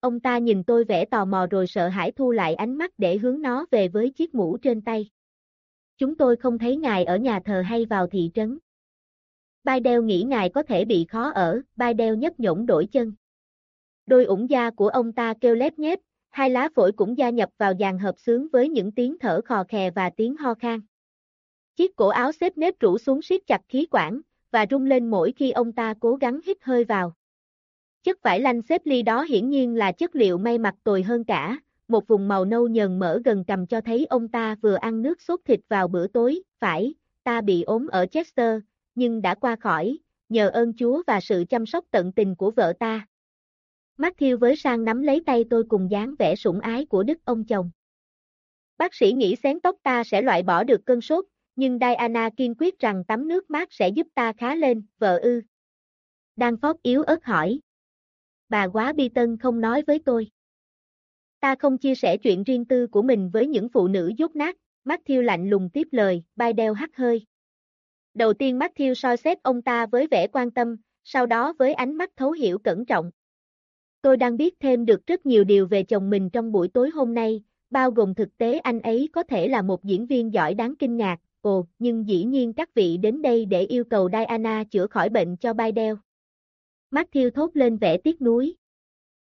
Ông ta nhìn tôi vẻ tò mò rồi sợ hãi thu lại ánh mắt để hướng nó về với chiếc mũ trên tay. Chúng tôi không thấy ngài ở nhà thờ hay vào thị trấn. Bai đeo nghĩ ngài có thể bị khó ở, Bai đeo nhấp nhổn đổi chân. Đôi ủng da của ông ta kêu lép nhép, hai lá phổi cũng gia nhập vào dàn hợp sướng với những tiếng thở khò khè và tiếng ho khan. Chiếc cổ áo xếp nếp rủ xuống siết chặt khí quản, và rung lên mỗi khi ông ta cố gắng hít hơi vào. Chất vải lanh xếp ly đó hiển nhiên là chất liệu may mặc tồi hơn cả, một vùng màu nâu nhờn mỡ gần cầm cho thấy ông ta vừa ăn nước sốt thịt vào bữa tối, phải, ta bị ốm ở Chester, nhưng đã qua khỏi, nhờ ơn Chúa và sự chăm sóc tận tình của vợ ta. Matthew với sang nắm lấy tay tôi cùng dáng vẻ sủng ái của đức ông chồng. Bác sĩ nghĩ xén tóc ta sẽ loại bỏ được cơn sốt, nhưng Diana kiên quyết rằng tắm nước mát sẽ giúp ta khá lên, vợ ư. Đang Phóp yếu ớt hỏi. Bà quá bi tân không nói với tôi. Ta không chia sẻ chuyện riêng tư của mình với những phụ nữ dốt nát, Matthew lạnh lùng tiếp lời, bay đeo hắt hơi. Đầu tiên Matthew soi xét ông ta với vẻ quan tâm, sau đó với ánh mắt thấu hiểu cẩn trọng. Tôi đang biết thêm được rất nhiều điều về chồng mình trong buổi tối hôm nay, bao gồm thực tế anh ấy có thể là một diễn viên giỏi đáng kinh ngạc, ồ, nhưng dĩ nhiên các vị đến đây để yêu cầu Diana chữa khỏi bệnh cho Bidel. Matthew thốt lên vẻ tiếc nuối.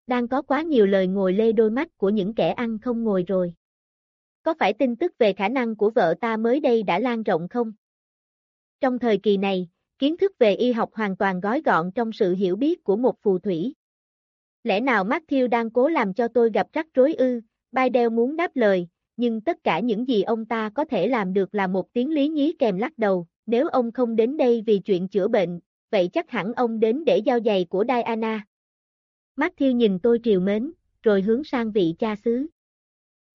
Đang có quá nhiều lời ngồi lê đôi mắt của những kẻ ăn không ngồi rồi. Có phải tin tức về khả năng của vợ ta mới đây đã lan rộng không? Trong thời kỳ này, kiến thức về y học hoàn toàn gói gọn trong sự hiểu biết của một phù thủy. Lẽ nào Matthew đang cố làm cho tôi gặp rắc rối ư? Bidel muốn đáp lời, nhưng tất cả những gì ông ta có thể làm được là một tiếng lý nhí kèm lắc đầu, nếu ông không đến đây vì chuyện chữa bệnh, vậy chắc hẳn ông đến để giao giày của Diana. Matthew nhìn tôi triều mến, rồi hướng sang vị cha xứ.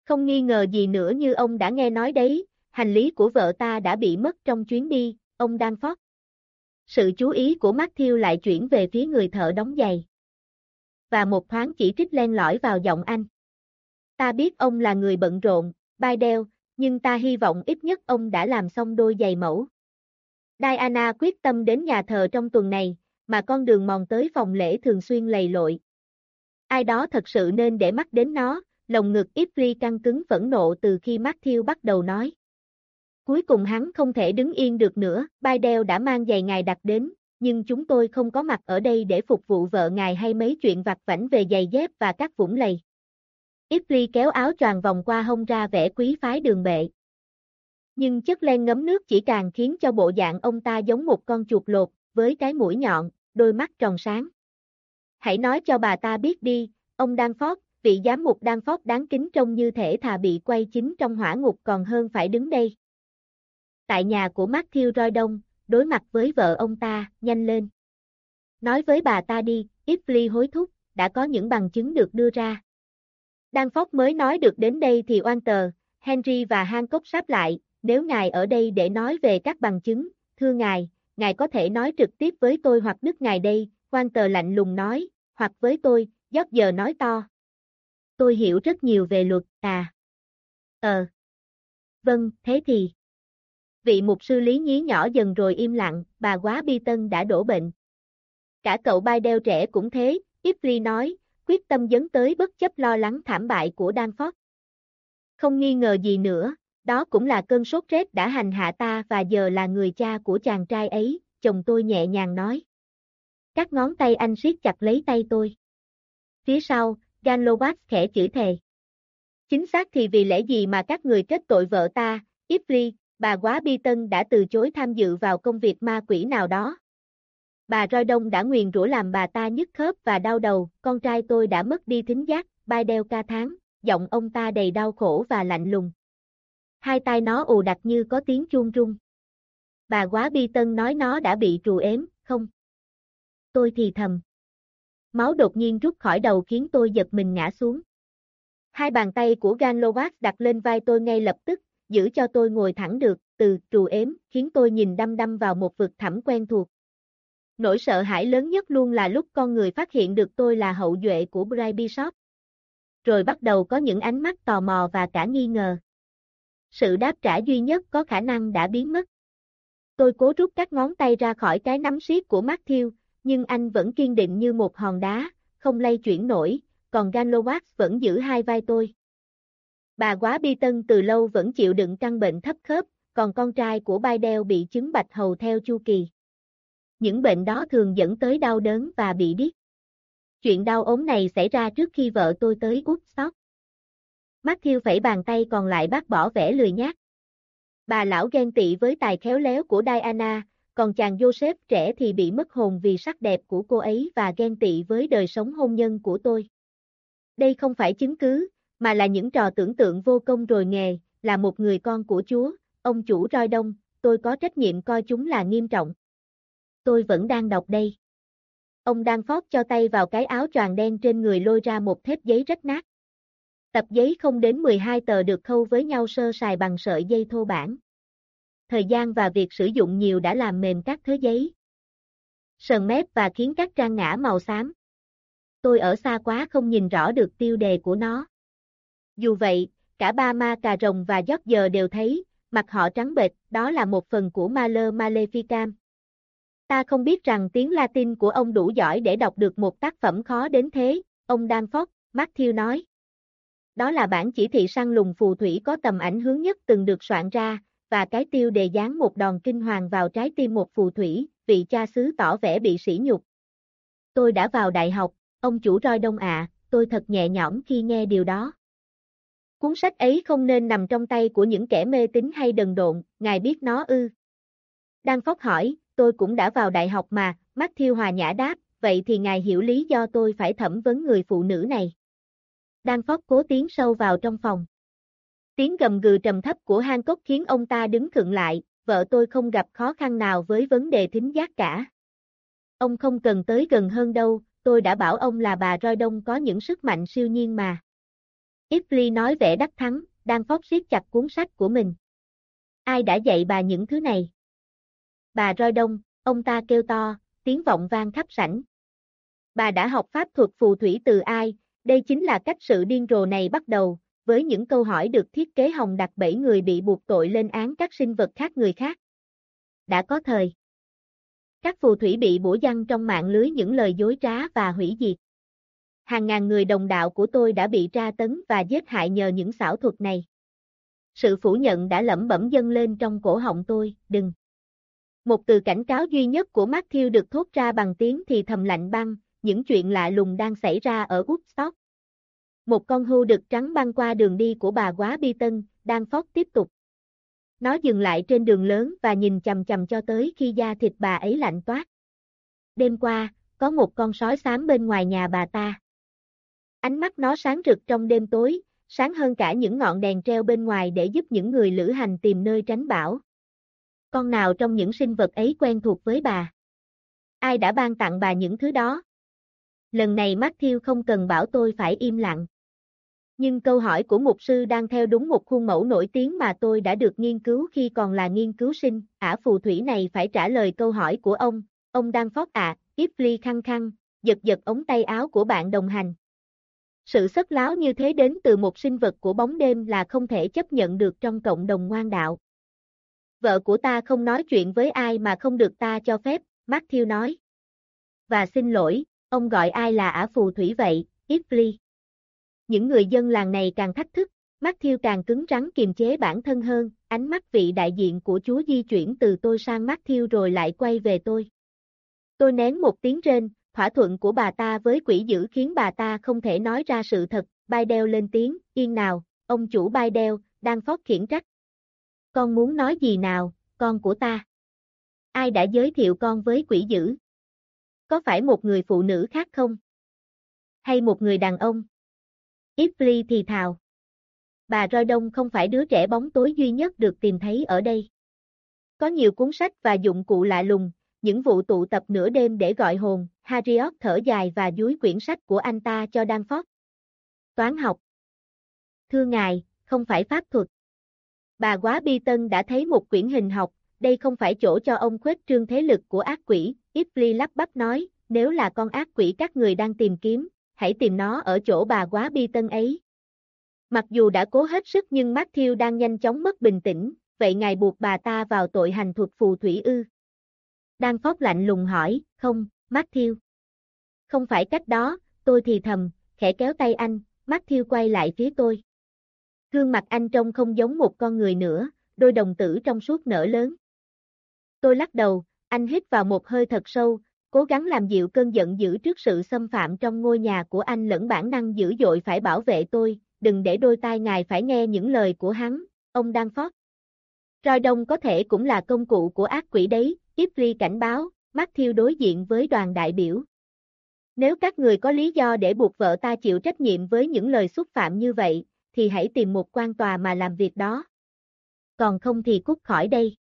Không nghi ngờ gì nữa như ông đã nghe nói đấy, hành lý của vợ ta đã bị mất trong chuyến đi, ông Danforth. Sự chú ý của Matthew lại chuyển về phía người thợ đóng giày. Và một thoáng chỉ trích len lỏi vào giọng anh. Ta biết ông là người bận rộn, Bidel, nhưng ta hy vọng ít nhất ông đã làm xong đôi giày mẫu. Diana quyết tâm đến nhà thờ trong tuần này, mà con đường mòn tới phòng lễ thường xuyên lầy lội. Ai đó thật sự nên để mắt đến nó, lồng ngực Ifri căng cứng phẫn nộ từ khi Matthew bắt đầu nói. Cuối cùng hắn không thể đứng yên được nữa, Bidel đã mang giày ngài đặt đến, nhưng chúng tôi không có mặt ở đây để phục vụ vợ ngài hay mấy chuyện vặt vảnh về giày dép và các vũng lầy. Ifri kéo áo choàng vòng qua hông ra vẻ quý phái đường bệ. Nhưng chất len ngấm nước chỉ càng khiến cho bộ dạng ông ta giống một con chuột lột, với cái mũi nhọn, đôi mắt tròn sáng. Hãy nói cho bà ta biết đi, ông Danforth, vị giám mục Danforth đáng kính trông như thể thà bị quay chính trong hỏa ngục còn hơn phải đứng đây. Tại nhà của Matthew Roy Đông, đối mặt với vợ ông ta, nhanh lên. Nói với bà ta đi, Ifly hối thúc, đã có những bằng chứng được đưa ra. Danforth mới nói được đến đây thì oan tờ, Henry và Hancock sáp lại, nếu ngài ở đây để nói về các bằng chứng, thưa ngài, ngài có thể nói trực tiếp với tôi hoặc đức ngài đây, Oan tờ lạnh lùng nói, hoặc với tôi, giót giờ nói to. Tôi hiểu rất nhiều về luật, à. Ờ. Vâng, thế thì. Vị mục sư lý nhí nhỏ dần rồi im lặng, bà quá bi tân đã đổ bệnh. Cả cậu bai đeo trẻ cũng thế, Ifri nói, quyết tâm dấn tới bất chấp lo lắng thảm bại của Danforth. Không nghi ngờ gì nữa, đó cũng là cơn sốt rét đã hành hạ ta và giờ là người cha của chàng trai ấy, chồng tôi nhẹ nhàng nói. Các ngón tay anh siết chặt lấy tay tôi. Phía sau, Ganlovac khẽ chửi thề. Chính xác thì vì lẽ gì mà các người kết tội vợ ta, Ifri, bà quá bi tân đã từ chối tham dự vào công việc ma quỷ nào đó. Bà Roi Đông đã nguyền rủa làm bà ta nhức khớp và đau đầu, con trai tôi đã mất đi thính giác, bai đeo ca tháng, giọng ông ta đầy đau khổ và lạnh lùng. Hai tay nó ù đặc như có tiếng chuông rung. Bà quá bi tân nói nó đã bị trù ếm, không? Tôi thì thầm. Máu đột nhiên rút khỏi đầu khiến tôi giật mình ngã xuống. Hai bàn tay của Ganlovac đặt lên vai tôi ngay lập tức, giữ cho tôi ngồi thẳng được, từ trù ếm, khiến tôi nhìn đăm đăm vào một vực thẳm quen thuộc. Nỗi sợ hãi lớn nhất luôn là lúc con người phát hiện được tôi là hậu duệ của Bray Bishop. Rồi bắt đầu có những ánh mắt tò mò và cả nghi ngờ. Sự đáp trả duy nhất có khả năng đã biến mất. Tôi cố rút các ngón tay ra khỏi cái nắm siết của Matthew, nhưng anh vẫn kiên định như một hòn đá, không lay chuyển nổi, còn Ganlowax vẫn giữ hai vai tôi. Bà quá bi tân từ lâu vẫn chịu đựng căn bệnh thấp khớp, còn con trai của Bidel bị chứng bạch hầu theo chu kỳ. Những bệnh đó thường dẫn tới đau đớn và bị điếc. Chuyện đau ốm này xảy ra trước khi vợ tôi tới Woodstock. Matthew phẩy bàn tay còn lại bác bỏ vẻ lười nhác. Bà lão ghen tị với tài khéo léo của Diana, còn chàng Joseph trẻ thì bị mất hồn vì sắc đẹp của cô ấy và ghen tị với đời sống hôn nhân của tôi. Đây không phải chứng cứ, mà là những trò tưởng tượng vô công rồi nghề, là một người con của Chúa, ông chủ roi đông, tôi có trách nhiệm coi chúng là nghiêm trọng. Tôi vẫn đang đọc đây. Ông đang phót cho tay vào cái áo choàng đen trên người lôi ra một thép giấy rách nát. Tập giấy không đến 12 tờ được khâu với nhau sơ sài bằng sợi dây thô bản. Thời gian và việc sử dụng nhiều đã làm mềm các thứ giấy. sờn mép và khiến các trang ngã màu xám. Tôi ở xa quá không nhìn rõ được tiêu đề của nó. Dù vậy, cả ba ma cà rồng và giót giờ đều thấy, mặt họ trắng bệch, đó là một phần của Maler Maleficam. Ta không biết rằng tiếng Latin của ông đủ giỏi để đọc được một tác phẩm khó đến thế, ông Danforth, Matthew nói. Đó là bản chỉ thị săn lùng phù thủy có tầm ảnh hướng nhất từng được soạn ra, và cái tiêu đề dán một đòn kinh hoàng vào trái tim một phù thủy, vị cha xứ tỏ vẻ bị sỉ nhục. Tôi đã vào đại học, ông chủ roi đông ạ, tôi thật nhẹ nhõm khi nghe điều đó. Cuốn sách ấy không nên nằm trong tay của những kẻ mê tín hay đần độn, ngài biết nó ư. Đang Phóc hỏi, tôi cũng đã vào đại học mà, mắt Thiêu hòa nhã đáp, vậy thì ngài hiểu lý do tôi phải thẩm vấn người phụ nữ này. Đang Phóc cố tiến sâu vào trong phòng. Tiếng gầm gừ trầm thấp của hang cốc khiến ông ta đứng khựng lại, vợ tôi không gặp khó khăn nào với vấn đề thính giác cả. Ông không cần tới gần hơn đâu, tôi đã bảo ông là bà Roi Đông có những sức mạnh siêu nhiên mà. Ipley nói vẻ đắc thắng, đang phóp siết chặt cuốn sách của mình. Ai đã dạy bà những thứ này? Bà Roi Đông, ông ta kêu to, tiếng vọng vang khắp sảnh. Bà đã học pháp thuật phù thủy từ ai? Đây chính là cách sự điên rồ này bắt đầu, với những câu hỏi được thiết kế hồng đặt bảy người bị buộc tội lên án các sinh vật khác người khác. Đã có thời. Các phù thủy bị bủa dăng trong mạng lưới những lời dối trá và hủy diệt. Hàng ngàn người đồng đạo của tôi đã bị tra tấn và giết hại nhờ những xảo thuật này. Sự phủ nhận đã lẩm bẩm dâng lên trong cổ họng tôi, đừng. Một từ cảnh cáo duy nhất của Matthew được thốt ra bằng tiếng thì thầm lạnh băng, những chuyện lạ lùng đang xảy ra ở Woodstock. Một con hưu đực trắng băng qua đường đi của bà quá bi tân, đang phót tiếp tục. Nó dừng lại trên đường lớn và nhìn chầm chầm cho tới khi da thịt bà ấy lạnh toát. Đêm qua, có một con sói xám bên ngoài nhà bà ta. Ánh mắt nó sáng rực trong đêm tối, sáng hơn cả những ngọn đèn treo bên ngoài để giúp những người lữ hành tìm nơi tránh bão. Con nào trong những sinh vật ấy quen thuộc với bà? Ai đã ban tặng bà những thứ đó? Lần này Matthew không cần bảo tôi phải im lặng. Nhưng câu hỏi của mục sư đang theo đúng một khuôn mẫu nổi tiếng mà tôi đã được nghiên cứu khi còn là nghiên cứu sinh, ả phù thủy này phải trả lời câu hỏi của ông, ông đang phót ạ, à, Ipley khăng khăng, giật giật ống tay áo của bạn đồng hành. Sự sất láo như thế đến từ một sinh vật của bóng đêm là không thể chấp nhận được trong cộng đồng ngoan đạo. Vợ của ta không nói chuyện với ai mà không được ta cho phép, Matthew nói. Và xin lỗi, ông gọi ai là ả phù thủy vậy, Ipley. Những người dân làng này càng thách thức, Matthew càng cứng rắn kiềm chế bản thân hơn, ánh mắt vị đại diện của Chúa di chuyển từ tôi sang Matthew rồi lại quay về tôi. Tôi nén một tiếng rên, thỏa thuận của bà ta với quỷ dữ khiến bà ta không thể nói ra sự thật, Bidel lên tiếng, yên nào, ông chủ Bidel, đang phót khiển trách. Con muốn nói gì nào, con của ta? Ai đã giới thiệu con với quỷ dữ? Có phải một người phụ nữ khác không? Hay một người đàn ông? Ipley thì thào. Bà Roi Đông không phải đứa trẻ bóng tối duy nhất được tìm thấy ở đây. Có nhiều cuốn sách và dụng cụ lạ lùng, những vụ tụ tập nửa đêm để gọi hồn, Harriot thở dài và dúi quyển sách của anh ta cho Danforth. Toán học. Thưa ngài, không phải pháp thuật. Bà quá bi tân đã thấy một quyển hình học, đây không phải chỗ cho ông khuếch trương thế lực của ác quỷ, Ipley lắp bắp nói, nếu là con ác quỷ các người đang tìm kiếm, hãy tìm nó ở chỗ bà quá bi tân ấy. Mặc dù đã cố hết sức nhưng Matthew đang nhanh chóng mất bình tĩnh, vậy ngài buộc bà ta vào tội hành thuật phù thủy ư. Đang phót lạnh lùng hỏi, không, Matthew. Không phải cách đó, tôi thì thầm, khẽ kéo tay anh, Matthew quay lại phía tôi. Gương mặt anh trông không giống một con người nữa, đôi đồng tử trong suốt nở lớn. Tôi lắc đầu, anh hít vào một hơi thật sâu, cố gắng làm dịu cơn giận dữ trước sự xâm phạm trong ngôi nhà của anh lẫn bản năng dữ dội phải bảo vệ tôi, đừng để đôi tai ngài phải nghe những lời của hắn, ông đang phót. Roi đông có thể cũng là công cụ của ác quỷ đấy, Ipley cảnh báo, Matthew đối diện với đoàn đại biểu. Nếu các người có lý do để buộc vợ ta chịu trách nhiệm với những lời xúc phạm như vậy, thì hãy tìm một quan tòa mà làm việc đó. Còn không thì cút khỏi đây.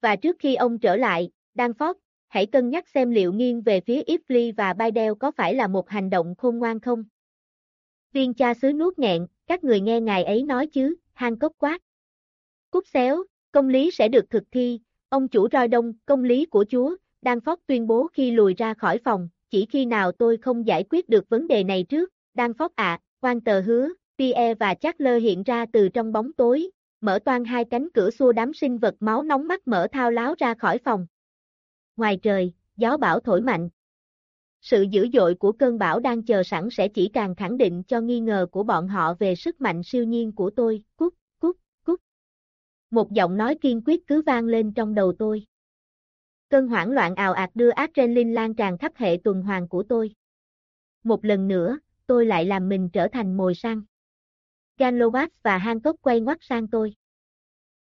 Và trước khi ông trở lại, Danforth, hãy cân nhắc xem liệu nghiêng về phía Ipley và Bidel có phải là một hành động khôn ngoan không. Viên cha xứ nuốt nghẹn, các người nghe ngài ấy nói chứ, hang cốc quát. Cút xéo, công lý sẽ được thực thi, ông chủ roi đông, công lý của chúa, Đan Phóc tuyên bố khi lùi ra khỏi phòng, chỉ khi nào tôi không giải quyết được vấn đề này trước, Đan Phóc ạ, à, quan tờ hứa, Pierre và Charles hiện ra từ trong bóng tối, mở toan hai cánh cửa xua đám sinh vật máu nóng mắt mở thao láo ra khỏi phòng. Ngoài trời, gió bão thổi mạnh. Sự dữ dội của cơn bão đang chờ sẵn sẽ chỉ càng khẳng định cho nghi ngờ của bọn họ về sức mạnh siêu nhiên của tôi, Cúc. Một giọng nói kiên quyết cứ vang lên trong đầu tôi. Cơn hoảng loạn ào ạt đưa adrenaline lan tràn khắp hệ tuần hoàn của tôi. Một lần nữa, tôi lại làm mình trở thành mồi săn. Ganlovac và Hancock quay ngoắt sang tôi.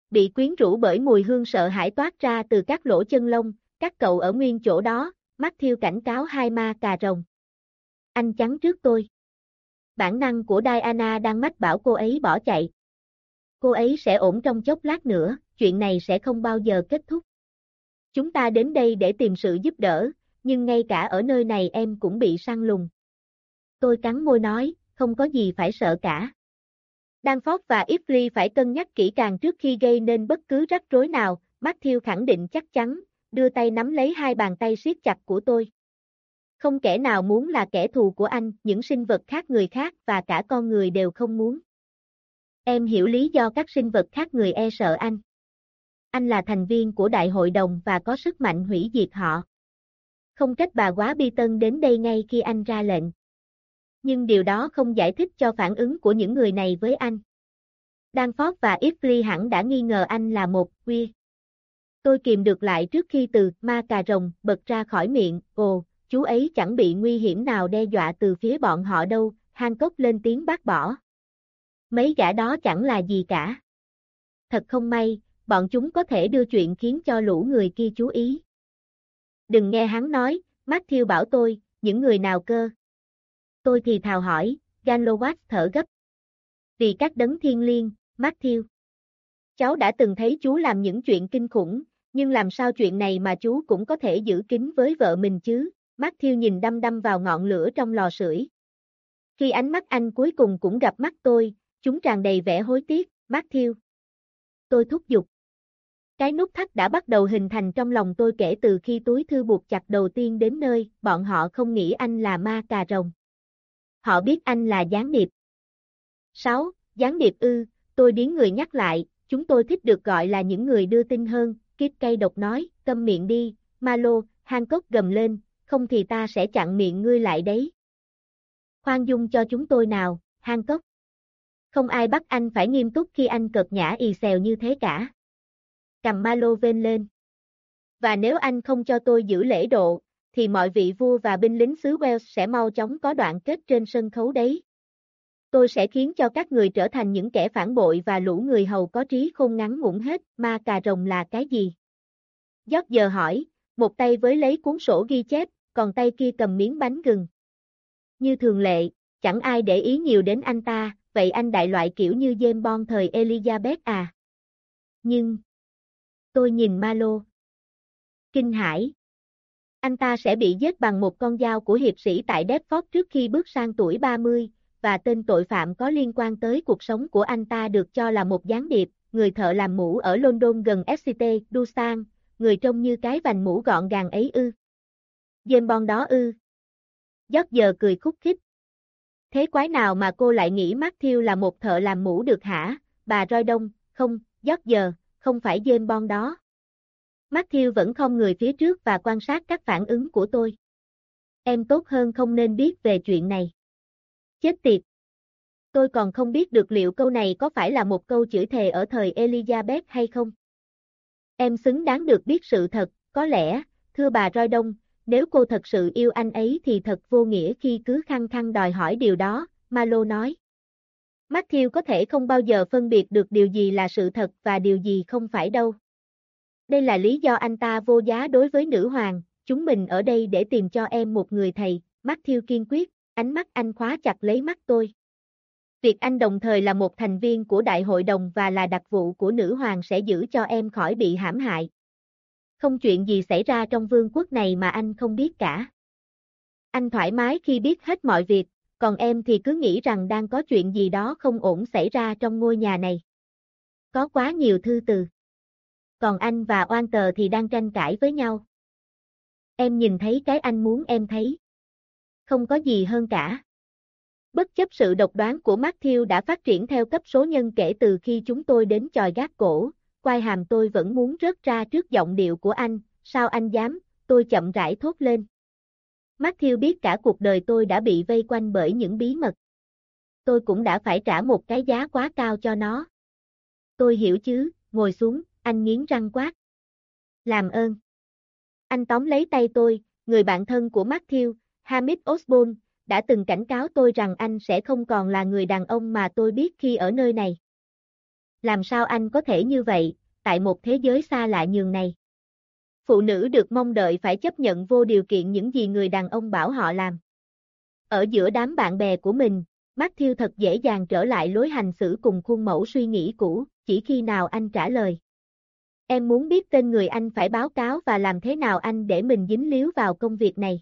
Bị quyến rũ bởi mùi hương sợ hãi toát ra từ các lỗ chân lông, các cậu ở nguyên chỗ đó, mắt thiêu cảnh cáo hai ma cà rồng. Anh chắn trước tôi. Bản năng của Diana đang mách bảo cô ấy bỏ chạy. Cô ấy sẽ ổn trong chốc lát nữa, chuyện này sẽ không bao giờ kết thúc. Chúng ta đến đây để tìm sự giúp đỡ, nhưng ngay cả ở nơi này em cũng bị săn lùng. Tôi cắn môi nói, không có gì phải sợ cả. Danforth và Ifly phải cân nhắc kỹ càng trước khi gây nên bất cứ rắc rối nào, Matthew khẳng định chắc chắn, đưa tay nắm lấy hai bàn tay siết chặt của tôi. Không kẻ nào muốn là kẻ thù của anh, những sinh vật khác người khác và cả con người đều không muốn. Em hiểu lý do các sinh vật khác người e sợ anh. Anh là thành viên của đại hội đồng và có sức mạnh hủy diệt họ. Không trách bà quá bi tân đến đây ngay khi anh ra lệnh. Nhưng điều đó không giải thích cho phản ứng của những người này với anh. Danford và Ifly hẳn đã nghi ngờ anh là một queer. Tôi kìm được lại trước khi từ ma cà rồng bật ra khỏi miệng, ồ, chú ấy chẳng bị nguy hiểm nào đe dọa từ phía bọn họ đâu, Hancock lên tiếng bác bỏ. Mấy gã đó chẳng là gì cả. Thật không may, bọn chúng có thể đưa chuyện khiến cho lũ người kia chú ý. Đừng nghe hắn nói, Matthew bảo tôi, những người nào cơ. Tôi thì thào hỏi, Ganlowatt thở gấp. Vì các đấng thiên liêng, Matthew. Cháu đã từng thấy chú làm những chuyện kinh khủng, nhưng làm sao chuyện này mà chú cũng có thể giữ kín với vợ mình chứ? Matthew nhìn đăm đăm vào ngọn lửa trong lò sưởi. Khi ánh mắt anh cuối cùng cũng gặp mắt tôi, chúng tràn đầy vẻ hối tiếc, Matthew. Tôi thúc giục. Cái nút thắt đã bắt đầu hình thành trong lòng tôi kể từ khi túi thư buộc chặt đầu tiên đến nơi, bọn họ không nghĩ anh là ma cà rồng. Họ biết anh là gián điệp. 6. Gián điệp ư, tôi điến người nhắc lại, chúng tôi thích được gọi là những người đưa tin hơn, kiếp cây độc nói, câm miệng đi, Malo, Hancock gầm lên, không thì ta sẽ chặn miệng ngươi lại đấy. Khoan dung cho chúng tôi nào, Hancock. Không ai bắt anh phải nghiêm túc khi anh cợt nhã ì xèo như thế cả. Cầm Malo vên lên. Và nếu anh không cho tôi giữ lễ độ, thì mọi vị vua và binh lính xứ Wales sẽ mau chóng có đoạn kết trên sân khấu đấy. Tôi sẽ khiến cho các người trở thành những kẻ phản bội và lũ người hầu có trí khôn ngắn ngủn hết, ma cà rồng là cái gì? Giót giờ hỏi, một tay với lấy cuốn sổ ghi chép, còn tay kia cầm miếng bánh gừng. Như thường lệ, chẳng ai để ý nhiều đến anh ta, vậy anh đại loại kiểu như James Bond thời Elizabeth à? Nhưng, tôi nhìn Malo. Kinh hải. Anh ta sẽ bị giết bằng một con dao của hiệp sĩ tại Deptford trước khi bước sang tuổi 30, và tên tội phạm có liên quan tới cuộc sống của anh ta được cho là một gián điệp, người thợ làm mũ ở London gần FCT, Dusan, người trông như cái vành mũ gọn gàng ấy ư. James Bond đó ư. Giót giờ cười khúc khích. Thế quái nào mà cô lại nghĩ Matthew là một thợ làm mũ được hả, bà roi đông, không, giót giờ, không phải James Bond đó. Matthew vẫn không người phía trước và quan sát các phản ứng của tôi. Em tốt hơn không nên biết về chuyện này. Chết tiệt! Tôi còn không biết được liệu câu này có phải là một câu chửi thề ở thời Elizabeth hay không. Em xứng đáng được biết sự thật, có lẽ, thưa bà Roi Đông, nếu cô thật sự yêu anh ấy thì thật vô nghĩa khi cứ khăng khăng đòi hỏi điều đó, Malo nói. Matthew có thể không bao giờ phân biệt được điều gì là sự thật và điều gì không phải đâu. Đây là lý do anh ta vô giá đối với nữ hoàng, chúng mình ở đây để tìm cho em một người thầy, Matthew kiên quyết, ánh mắt anh khóa chặt lấy mắt tôi. Việc anh đồng thời là một thành viên của đại hội đồng và là đặc vụ của nữ hoàng sẽ giữ cho em khỏi bị hãm hại. Không chuyện gì xảy ra trong vương quốc này mà anh không biết cả. Anh thoải mái khi biết hết mọi việc, còn em thì cứ nghĩ rằng đang có chuyện gì đó không ổn xảy ra trong ngôi nhà này. Có quá nhiều thư từ. Còn anh và oan tờ thì đang tranh cãi với nhau. Em nhìn thấy cái anh muốn em thấy. Không có gì hơn cả. Bất chấp sự độc đoán của Matthew đã phát triển theo cấp số nhân kể từ khi chúng tôi đến tròi gác cổ, quai hàm tôi vẫn muốn rớt ra trước giọng điệu của anh, sao anh dám, tôi chậm rãi thốt lên. Matthew biết cả cuộc đời tôi đã bị vây quanh bởi những bí mật. Tôi cũng đã phải trả một cái giá quá cao cho nó. Tôi hiểu chứ, ngồi xuống, anh nghiến răng quát. Làm ơn. Anh tóm lấy tay tôi, người bạn thân của Matthew, Hamid Osborne, đã từng cảnh cáo tôi rằng anh sẽ không còn là người đàn ông mà tôi biết khi ở nơi này. Làm sao anh có thể như vậy, tại một thế giới xa lạ nhường này? Phụ nữ được mong đợi phải chấp nhận vô điều kiện những gì người đàn ông bảo họ làm. Ở giữa đám bạn bè của mình, Matthew thật dễ dàng trở lại lối hành xử cùng khuôn mẫu suy nghĩ cũ, chỉ khi nào anh trả lời. Em muốn biết tên người anh phải báo cáo và làm thế nào anh để mình dính líu vào công việc này.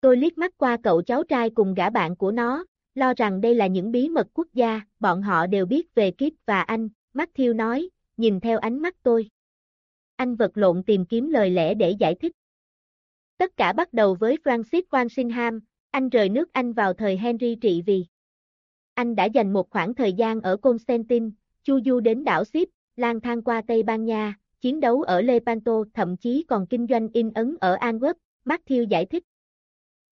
Tôi liếc mắt qua cậu cháu trai cùng gã bạn của nó, lo rằng đây là những bí mật quốc gia, bọn họ đều biết về Kit và anh, Matthew nói, nhìn theo ánh mắt tôi. Anh vật lộn tìm kiếm lời lẽ để giải thích. Tất cả bắt đầu với Francis Walsingham, anh rời nước Anh vào thời Henry trị vì. Anh đã dành một khoảng thời gian ở Constantine, chu du đến đảo Sip, lang thang qua Tây Ban Nha, chiến đấu ở Lepanto, thậm chí còn kinh doanh in ấn ở Antwerp, Matthew giải thích.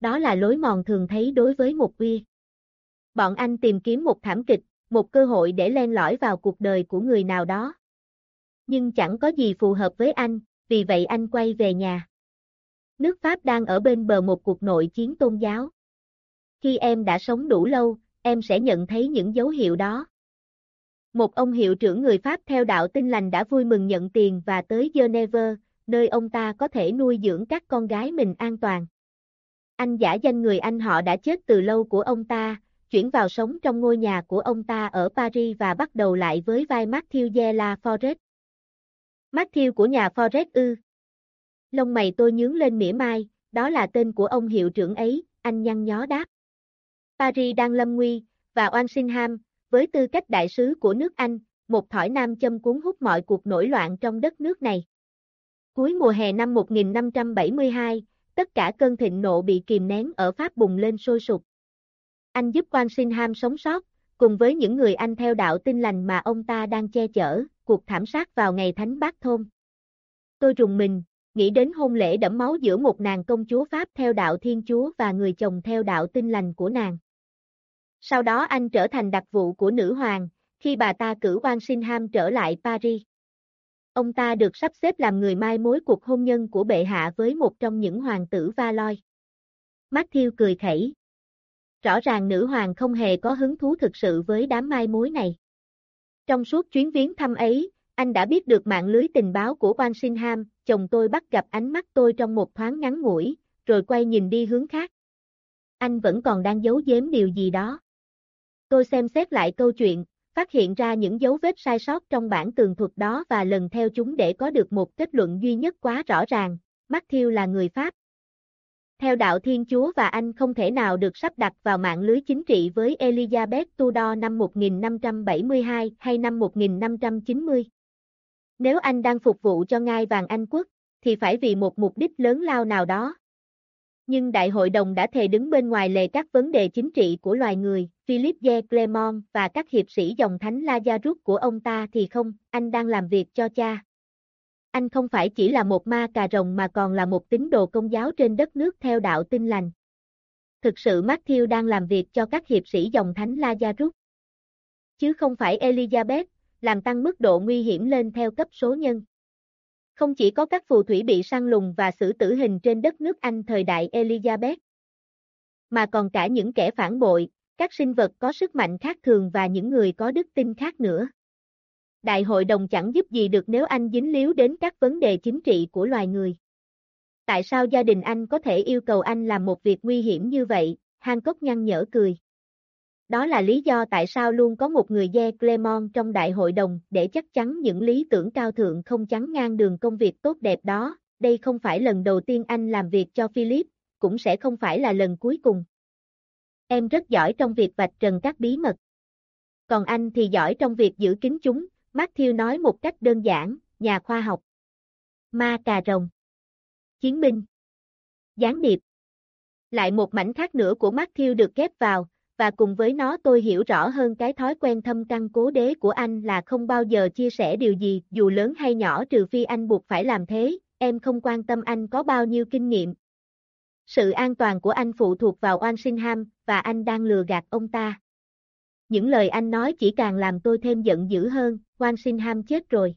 Đó là lối mòn thường thấy đối với một uy. Bọn anh tìm kiếm một thảm kịch, một cơ hội để len lỏi vào cuộc đời của người nào đó. Nhưng chẳng có gì phù hợp với anh, vì vậy anh quay về nhà. Nước Pháp đang ở bên bờ một cuộc nội chiến tôn giáo. Khi em đã sống đủ lâu, em sẽ nhận thấy những dấu hiệu đó. Một ông hiệu trưởng người Pháp theo đạo tinh lành đã vui mừng nhận tiền và tới Geneva, nơi ông ta có thể nuôi dưỡng các con gái mình an toàn. Anh giả danh người anh họ đã chết từ lâu của ông ta, chuyển vào sống trong ngôi nhà của ông ta ở Paris và bắt đầu lại với vai Matthew de la Forest. Matthew của nhà Forest ư. Lông mày tôi nhướng lên mỉa mai, đó là tên của ông hiệu trưởng ấy, anh nhăn nhó đáp. Paris đang lâm nguy, và Walsingham, với tư cách đại sứ của nước Anh, một thỏi nam châm cuốn hút mọi cuộc nổi loạn trong đất nước này. Cuối mùa hè năm 1572, tất cả cơn thịnh nộ bị kìm nén ở Pháp bùng lên sôi sục. Anh giúp quan sinh ham sống sót, cùng với những người anh theo đạo tin lành mà ông ta đang che chở, cuộc thảm sát vào ngày thánh bát thôn. Tôi rùng mình, nghĩ đến hôn lễ đẫm máu giữa một nàng công chúa Pháp theo đạo Thiên Chúa và người chồng theo đạo tin lành của nàng. Sau đó anh trở thành đặc vụ của nữ hoàng, khi bà ta cử quan sinh ham trở lại Paris. Ông ta được sắp xếp làm người mai mối cuộc hôn nhân của bệ hạ với một trong những hoàng tử Valois. Matthew cười khẩy. Rõ ràng nữ hoàng không hề có hứng thú thực sự với đám mai mối này. Trong suốt chuyến viếng thăm ấy, anh đã biết được mạng lưới tình báo của Quan Sinham, chồng tôi bắt gặp ánh mắt tôi trong một thoáng ngắn ngủi, rồi quay nhìn đi hướng khác. Anh vẫn còn đang giấu giếm điều gì đó. Tôi xem xét lại câu chuyện, phát hiện ra những dấu vết sai sót trong bản tường thuật đó và lần theo chúng để có được một kết luận duy nhất quá rõ ràng, Matthew là người Pháp. Theo đạo Thiên Chúa và anh không thể nào được sắp đặt vào mạng lưới chính trị với Elizabeth Tudor năm 1572 hay năm 1590. Nếu anh đang phục vụ cho ngai vàng Anh quốc, thì phải vì một mục đích lớn lao nào đó, nhưng đại hội đồng đã thề đứng bên ngoài lề các vấn đề chính trị của loài người, Philip de Clermont và các hiệp sĩ dòng thánh Lazarus của ông ta thì không, anh đang làm việc cho cha. Anh không phải chỉ là một ma cà rồng mà còn là một tín đồ công giáo trên đất nước theo đạo Tin lành. Thực sự Matthew đang làm việc cho các hiệp sĩ dòng thánh Lazarus. Chứ không phải Elizabeth, làm tăng mức độ nguy hiểm lên theo cấp số nhân. Không chỉ có các phù thủy bị săn lùng và xử tử hình trên đất nước Anh thời đại Elizabeth, mà còn cả những kẻ phản bội, các sinh vật có sức mạnh khác thường và những người có đức tin khác nữa. Đại hội đồng chẳng giúp gì được nếu anh dính líu đến các vấn đề chính trị của loài người. Tại sao gia đình anh có thể yêu cầu anh làm một việc nguy hiểm như vậy? Hancock nhăn nhở cười. Đó là lý do tại sao luôn có một người Ye Clemon trong đại hội đồng để chắc chắn những lý tưởng cao thượng không chắn ngang đường công việc tốt đẹp đó. Đây không phải lần đầu tiên anh làm việc cho Philip, cũng sẽ không phải là lần cuối cùng. Em rất giỏi trong việc vạch trần các bí mật. Còn anh thì giỏi trong việc giữ kín chúng, Matthew nói một cách đơn giản, nhà khoa học. Ma cà rồng. Chiến binh. Gián điệp. Lại một mảnh khác nữa của Matthew được ghép vào, và cùng với nó tôi hiểu rõ hơn cái thói quen thâm căn cố đế của anh là không bao giờ chia sẻ điều gì, dù lớn hay nhỏ trừ phi anh buộc phải làm thế, em không quan tâm anh có bao nhiêu kinh nghiệm. Sự an toàn của anh phụ thuộc vào Oansingham, và anh đang lừa gạt ông ta. Những lời anh nói chỉ càng làm tôi thêm giận dữ hơn, Oansingham chết rồi.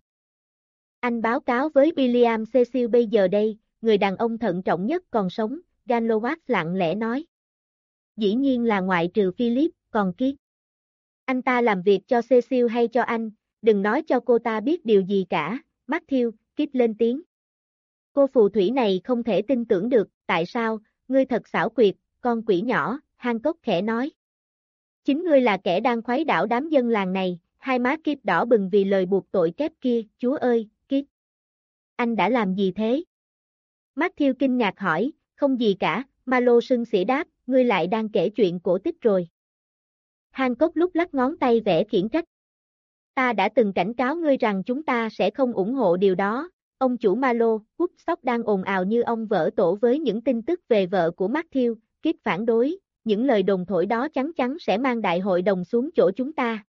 Anh báo cáo với William Cecil bây giờ đây, người đàn ông thận trọng nhất còn sống, Ganlowatt lặng lẽ nói. Dĩ nhiên là ngoại trừ Philip, còn Kiết. Anh ta làm việc cho Cecil hay cho anh, đừng nói cho cô ta biết điều gì cả, Matthew, Kiết lên tiếng. Cô phù thủy này không thể tin tưởng được, tại sao, ngươi thật xảo quyệt, con quỷ nhỏ, Hancock khẽ nói. Chính ngươi là kẻ đang khoái đảo đám dân làng này, hai má Kiếp đỏ bừng vì lời buộc tội kép kia, chúa ơi, Kiếp. Anh đã làm gì thế? Matthew kinh ngạc hỏi, không gì cả, Malo sưng xỉa đáp, ngươi lại đang kể chuyện cổ tích rồi. Hancock lúc lắc ngón tay vẽ khiển trách. Ta đã từng cảnh cáo ngươi rằng chúng ta sẽ không ủng hộ điều đó, Ông chủ Malo, Woodstock đang ồn ào như ông vỡ tổ với những tin tức về vợ của Matthew, kiếp phản đối, những lời đồn thổi đó chắn chắn sẽ mang đại hội đồng xuống chỗ chúng ta.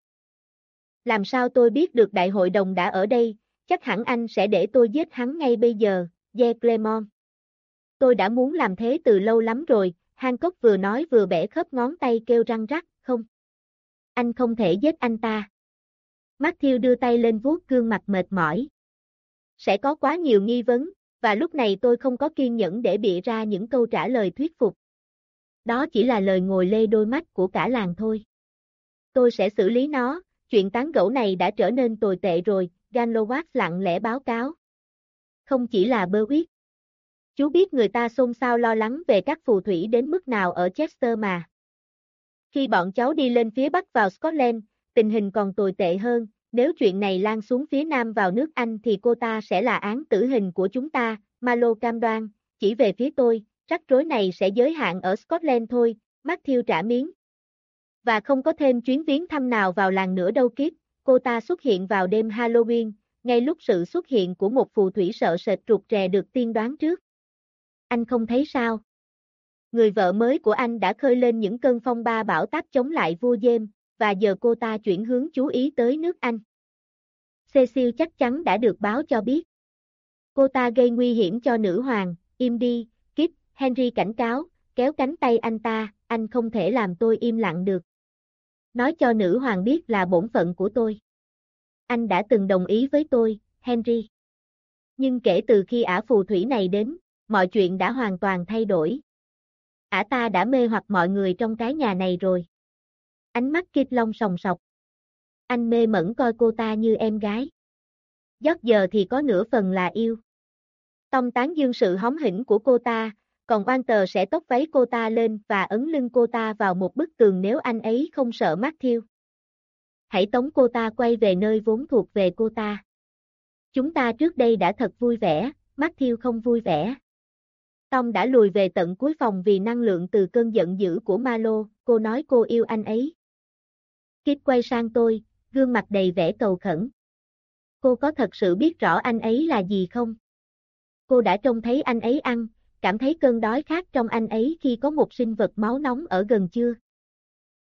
Làm sao tôi biết được đại hội đồng đã ở đây, chắc hẳn anh sẽ để tôi giết hắn ngay bây giờ, Ye Clemon. Tôi đã muốn làm thế từ lâu lắm rồi, Hancock vừa nói vừa bẻ khớp ngón tay kêu răng rắc, không. Anh không thể giết anh ta. Matthew đưa tay lên vuốt gương mặt mệt mỏi, sẽ có quá nhiều nghi vấn, và lúc này tôi không có kiên nhẫn để bịa ra những câu trả lời thuyết phục. Đó chỉ là lời ngồi lê đôi mắt của cả làng thôi. Tôi sẽ xử lý nó, chuyện tán gẫu này đã trở nên tồi tệ rồi, Ganlowatt lặng lẽ báo cáo. Không chỉ là bơ huyết. Chú biết người ta xôn xao lo lắng về các phù thủy đến mức nào ở Chester mà. Khi bọn cháu đi lên phía bắc vào Scotland, tình hình còn tồi tệ hơn, nếu chuyện này lan xuống phía nam vào nước Anh thì cô ta sẽ là án tử hình của chúng ta, Malo cam đoan, chỉ về phía tôi, rắc rối này sẽ giới hạn ở Scotland thôi, Matthew trả miếng. Và không có thêm chuyến viếng thăm nào vào làng nữa đâu kiếp, cô ta xuất hiện vào đêm Halloween, ngay lúc sự xuất hiện của một phù thủy sợ sệt trục rè được tiên đoán trước. Anh không thấy sao? Người vợ mới của anh đã khơi lên những cơn phong ba bão táp chống lại vua James, và giờ cô ta chuyển hướng chú ý tới nước Anh. Cecil chắc chắn đã được báo cho biết. Cô ta gây nguy hiểm cho nữ hoàng, im đi, Henry cảnh cáo, kéo cánh tay anh ta, anh không thể làm tôi im lặng được. Nói cho nữ hoàng biết là bổn phận của tôi. Anh đã từng đồng ý với tôi, Henry. Nhưng kể từ khi ả phù thủy này đến, mọi chuyện đã hoàn toàn thay đổi. Ả ta đã mê hoặc mọi người trong cái nhà này rồi. Ánh mắt Kit Long sòng sọc. Anh mê mẩn coi cô ta như em gái. Giấc giờ thì có nửa phần là yêu. Tông tán dương sự hóm hỉnh của cô ta, còn oan tờ sẽ tóc váy cô ta lên và ấn lưng cô ta vào một bức tường nếu anh ấy không sợ Matthew. Hãy tống cô ta quay về nơi vốn thuộc về cô ta. Chúng ta trước đây đã thật vui vẻ, Matthew không vui vẻ. Tom đã lùi về tận cuối phòng vì năng lượng từ cơn giận dữ của Malo, cô nói cô yêu anh ấy. Kit quay sang tôi, gương mặt đầy vẻ cầu khẩn. Cô có thật sự biết rõ anh ấy là gì không? Cô đã trông thấy anh ấy ăn, cảm thấy cơn đói khát trong anh ấy khi có một sinh vật máu nóng ở gần chưa?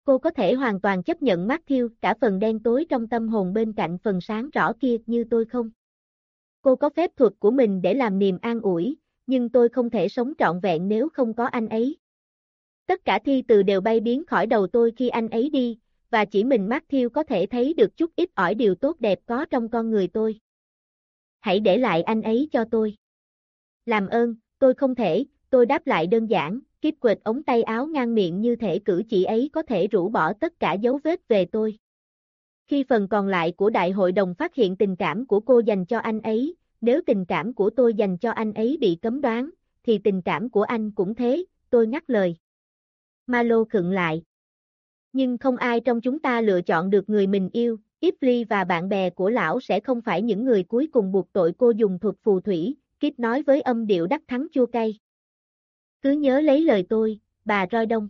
Cô có thể hoàn toàn chấp nhận Matthew cả phần đen tối trong tâm hồn bên cạnh phần sáng rõ kia như tôi không? Cô có phép thuật của mình để làm niềm an ủi, nhưng tôi không thể sống trọn vẹn nếu không có anh ấy. Tất cả thi từ đều bay biến khỏi đầu tôi khi anh ấy đi, và chỉ mình Matthew có thể thấy được chút ít ỏi điều tốt đẹp có trong con người tôi. Hãy để lại anh ấy cho tôi. Làm ơn, tôi không thể, tôi đáp lại đơn giản, kiếp quệt ống tay áo ngang miệng như thể cử chỉ ấy có thể rũ bỏ tất cả dấu vết về tôi. Khi phần còn lại của đại hội đồng phát hiện tình cảm của cô dành cho anh ấy, nếu tình cảm của tôi dành cho anh ấy bị cấm đoán, thì tình cảm của anh cũng thế, tôi ngắt lời. Malo khựng lại. Nhưng không ai trong chúng ta lựa chọn được người mình yêu, Ifly và bạn bè của lão sẽ không phải những người cuối cùng buộc tội cô dùng thuật phù thủy, Kit nói với âm điệu đắc thắng chua cay. Cứ nhớ lấy lời tôi, bà roi đông.